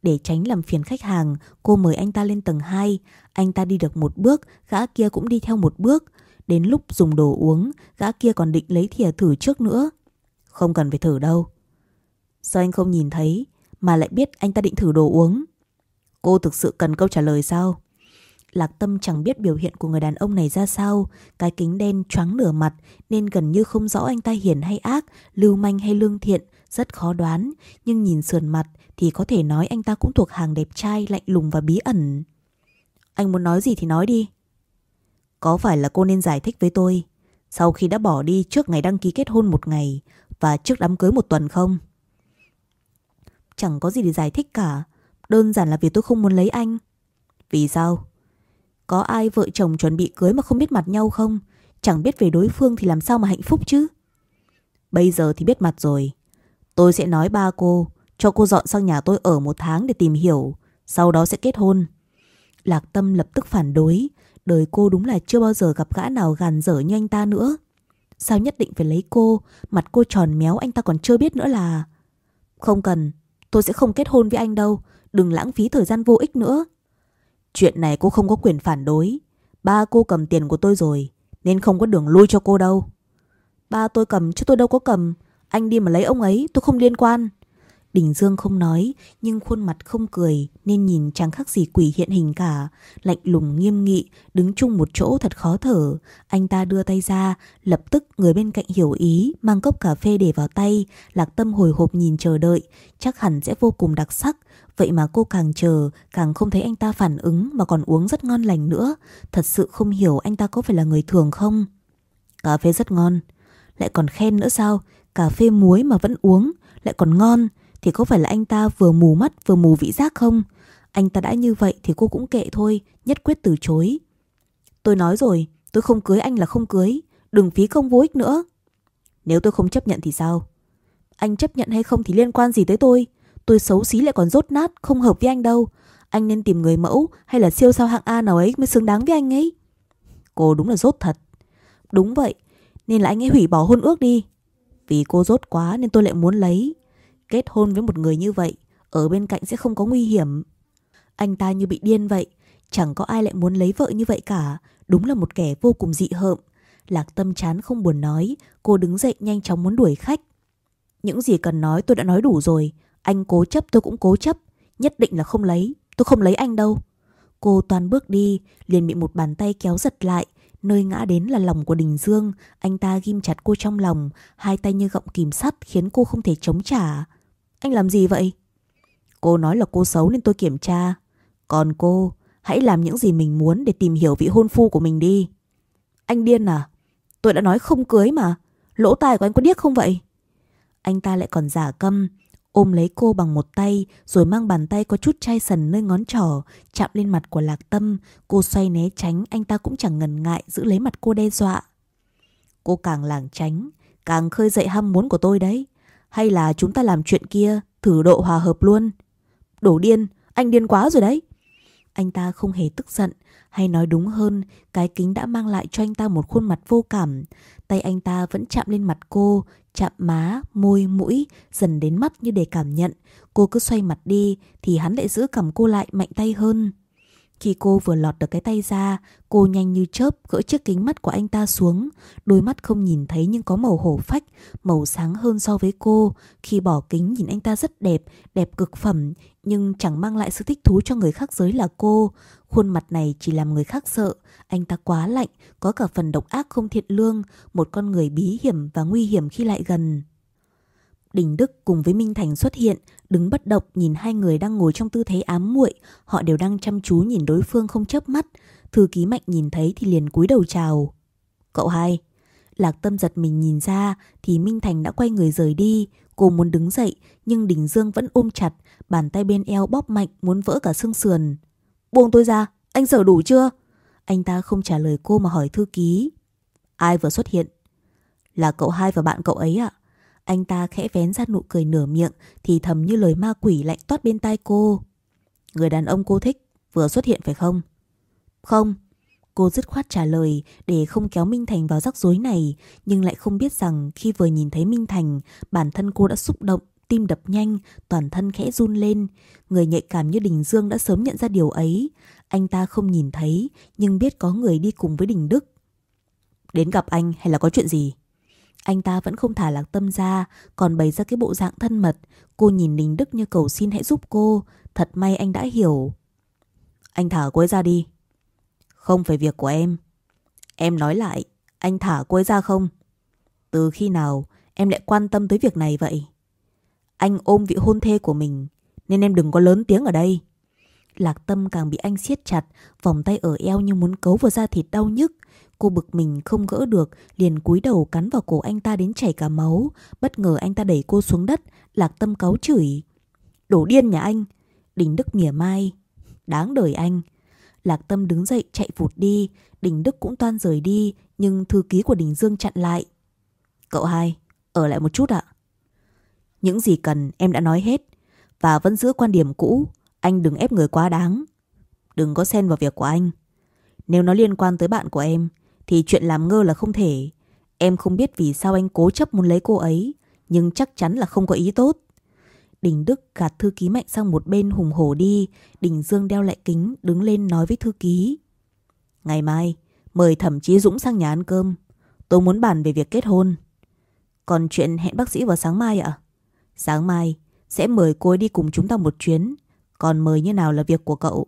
Để tránh làm phiền khách hàng, cô mời anh ta lên tầng 2. Anh ta đi được một bước, gã kia cũng đi theo một bước. Đến lúc dùng đồ uống, gã kia còn định lấy thìa thử trước nữa. Không cần phải thử đâu. Sao anh không nhìn thấy mà lại biết anh ta định thử đồ uống? Cô thực sự cần câu trả lời sao? Lạc Tâm chẳng biết biểu hiện của người đàn ông này ra sao, cái kính đen choáng nửa mặt nên gần như không rõ anh ta hiền hay ác, lưu manh hay lương thiện, rất khó đoán, nhưng nhìn sườn mặt thì có thể nói anh ta cũng thuộc hàng đẹp trai, lạnh lùng và bí ẩn. Anh muốn nói gì thì nói đi. Có phải là cô nên giải thích với tôi? Sau khi đã bỏ đi trước ngày đăng ký kết hôn một ngày Và trước đám cưới một tuần không? Chẳng có gì để giải thích cả. Đơn giản là vì tôi không muốn lấy anh. Vì sao? Có ai vợ chồng chuẩn bị cưới mà không biết mặt nhau không? Chẳng biết về đối phương thì làm sao mà hạnh phúc chứ? Bây giờ thì biết mặt rồi. Tôi sẽ nói ba cô, Cho cô dọn sang nhà tôi ở một tháng để tìm hiểu. Sau đó sẽ kết hôn. Lạc Tâm lập tức phản đối. Đời cô đúng là chưa bao giờ gặp gã nào gàn dở như anh ta nữa. Sao nhất định phải lấy cô, mặt cô tròn méo anh ta còn chưa biết nữa là... Không cần, tôi sẽ không kết hôn với anh đâu, đừng lãng phí thời gian vô ích nữa. Chuyện này cô không có quyền phản đối. Ba cô cầm tiền của tôi rồi, nên không có đường lui cho cô đâu. Ba tôi cầm chứ tôi đâu có cầm, anh đi mà lấy ông ấy, tôi không liên quan. Đình Dương không nói, nhưng khuôn mặt không cười nên nhìn chẳng khác gì quỷ hiện hình cả. Lạnh lùng nghiêm nghị, đứng chung một chỗ thật khó thở. Anh ta đưa tay ra, lập tức người bên cạnh hiểu ý, mang cốc cà phê để vào tay. Lạc tâm hồi hộp nhìn chờ đợi, chắc hẳn sẽ vô cùng đặc sắc. Vậy mà cô càng chờ, càng không thấy anh ta phản ứng mà còn uống rất ngon lành nữa. Thật sự không hiểu anh ta có phải là người thường không? Cà phê rất ngon. Lại còn khen nữa sao? Cà phê muối mà vẫn uống, lại còn ngon thì có phải là anh ta vừa mù mắt vừa mù vị giác không? Anh ta đã như vậy thì cô cũng kệ thôi, nhất quyết từ chối. Tôi nói rồi, tôi không cưới anh là không cưới, đừng phí công vô ích nữa. Nếu tôi không chấp nhận thì sao? Anh chấp nhận hay không thì liên quan gì tới tôi? Tôi xấu xí lại còn rốt nát, không hợp với anh đâu. Anh nên tìm người mẫu hay là siêu sao hạng A nào ấy mới xứng đáng với anh ấy. Cô đúng là rốt thật. Đúng vậy, nên là anh ấy hủy bỏ hôn ước đi. Vì cô rốt quá nên tôi lại muốn lấy. Kết hôn với một người như vậy, ở bên cạnh sẽ không có nguy hiểm. Anh ta như bị điên vậy, chẳng có ai lại muốn lấy vợ như vậy cả, đúng là một kẻ vô cùng dị hợm. Lạc tâm chán không buồn nói, cô đứng dậy nhanh chóng muốn đuổi khách. Những gì cần nói tôi đã nói đủ rồi, anh cố chấp tôi cũng cố chấp, nhất định là không lấy, tôi không lấy anh đâu. Cô toàn bước đi, liền bị một bàn tay kéo giật lại, nơi ngã đến là lòng của Đình Dương, anh ta ghim chặt cô trong lòng, hai tay như gọng kìm sắt khiến cô không thể chống trả. Anh làm gì vậy? Cô nói là cô xấu nên tôi kiểm tra. Còn cô, hãy làm những gì mình muốn để tìm hiểu vị hôn phu của mình đi. Anh điên à? Tôi đã nói không cưới mà. Lỗ tai của anh có điếc không vậy? Anh ta lại còn giả câm, ôm lấy cô bằng một tay rồi mang bàn tay có chút chai sần nơi ngón trỏ chạm lên mặt của Lạc Tâm. Cô xoay né tránh, anh ta cũng chẳng ngần ngại giữ lấy mặt cô đe dọa. Cô càng lảng tránh, càng khơi dậy ham muốn của tôi đấy. Hay là chúng ta làm chuyện kia, thử độ hòa hợp luôn. Đổ điên, anh điên quá rồi đấy. Anh ta không hề tức giận, hay nói đúng hơn, cái kính đã mang lại cho anh ta một khuôn mặt vô cảm. Tay anh ta vẫn chạm lên mặt cô, chạm má, môi, mũi, dần đến mắt như để cảm nhận. Cô cứ xoay mặt đi thì hắn lại giữ cầm cô lại mạnh tay hơn. Khi cô vừa lọt được cái tay ra, cô nhanh như chớp gỡ chiếc kính mắt của anh ta xuống. Đôi mắt không nhìn thấy nhưng có màu hổ phách, màu sáng hơn so với cô. Khi bỏ kính nhìn anh ta rất đẹp, đẹp cực phẩm, nhưng chẳng mang lại sự thích thú cho người khác giới là cô. Khuôn mặt này chỉ làm người khác sợ. Anh ta quá lạnh, có cả phần độc ác không thiện lương, một con người bí hiểm và nguy hiểm khi lại gần. Đình Đức cùng với Minh Thành xuất hiện, đứng bất động nhìn hai người đang ngồi trong tư thế ám muội, họ đều đang chăm chú nhìn đối phương không chớp mắt. Thư ký Mạnh nhìn thấy thì liền cúi đầu chào. Cậu hai. Lạc Tâm giật mình nhìn ra thì Minh Thành đã quay người rời đi, cô muốn đứng dậy nhưng Đình Dương vẫn ôm chặt, bàn tay bên eo bóp mạnh muốn vỡ cả xương sườn. Buông tôi ra, anh sở đủ chưa? Anh ta không trả lời cô mà hỏi thư ký. Ai vừa xuất hiện? Là cậu hai và bạn cậu ấy ạ. Anh ta khẽ vén ra nụ cười nửa miệng thì thầm như lời ma quỷ lạnh toát bên tai cô. Người đàn ông cô thích vừa xuất hiện phải không? Không. Cô dứt khoát trả lời để không kéo Minh Thành vào rắc rối này nhưng lại không biết rằng khi vừa nhìn thấy Minh Thành bản thân cô đã xúc động tim đập nhanh, toàn thân khẽ run lên. Người nhạy cảm như Đình Dương đã sớm nhận ra điều ấy. Anh ta không nhìn thấy, nhưng biết có người đi cùng với Đình Đức. Đến gặp anh hay là có chuyện gì? Anh ta vẫn không thả lạc tâm ra, còn bày ra cái bộ dạng thân mật. Cô nhìn Đình Đức như cầu xin hãy giúp cô. Thật may anh đã hiểu. Anh thả cô ấy ra đi. Không phải việc của em. Em nói lại, anh thả cô ấy ra không? Từ khi nào em lại quan tâm tới việc này vậy? Anh ôm vị hôn thê của mình, nên em đừng có lớn tiếng ở đây. Lạc tâm càng bị anh siết chặt, vòng tay ở eo như muốn cấu vào da thịt đau nhức. Cô bực mình không gỡ được, liền cúi đầu cắn vào cổ anh ta đến chảy cả máu. Bất ngờ anh ta đẩy cô xuống đất, lạc tâm cáu chửi. Đổ điên nhà anh. Đình Đức mỉa mai. Đáng đời anh. Lạc tâm đứng dậy chạy vụt đi. Đình Đức cũng toan rời đi, nhưng thư ký của Đình Dương chặn lại. Cậu hai, ở lại một chút ạ. Những gì cần em đã nói hết. Và vẫn giữ quan điểm cũ, anh đừng ép người quá đáng. Đừng có xen vào việc của anh. Nếu nó liên quan tới bạn của em, thì chuyện làm ngơ là không thể. Em không biết vì sao anh cố chấp muốn lấy cô ấy, nhưng chắc chắn là không có ý tốt. Đình Đức gạt thư ký mạnh sang một bên hùng hổ đi, Đình Dương đeo lại kính, đứng lên nói với thư ký. Ngày mai, mời thẩm chí Dũng sang nhà ăn cơm. Tôi muốn bàn về việc kết hôn. Còn chuyện hẹn bác sĩ vào sáng mai ạ? Sáng mai, sẽ mời cô ấy đi cùng chúng ta một chuyến. Còn mời như nào là việc của cậu.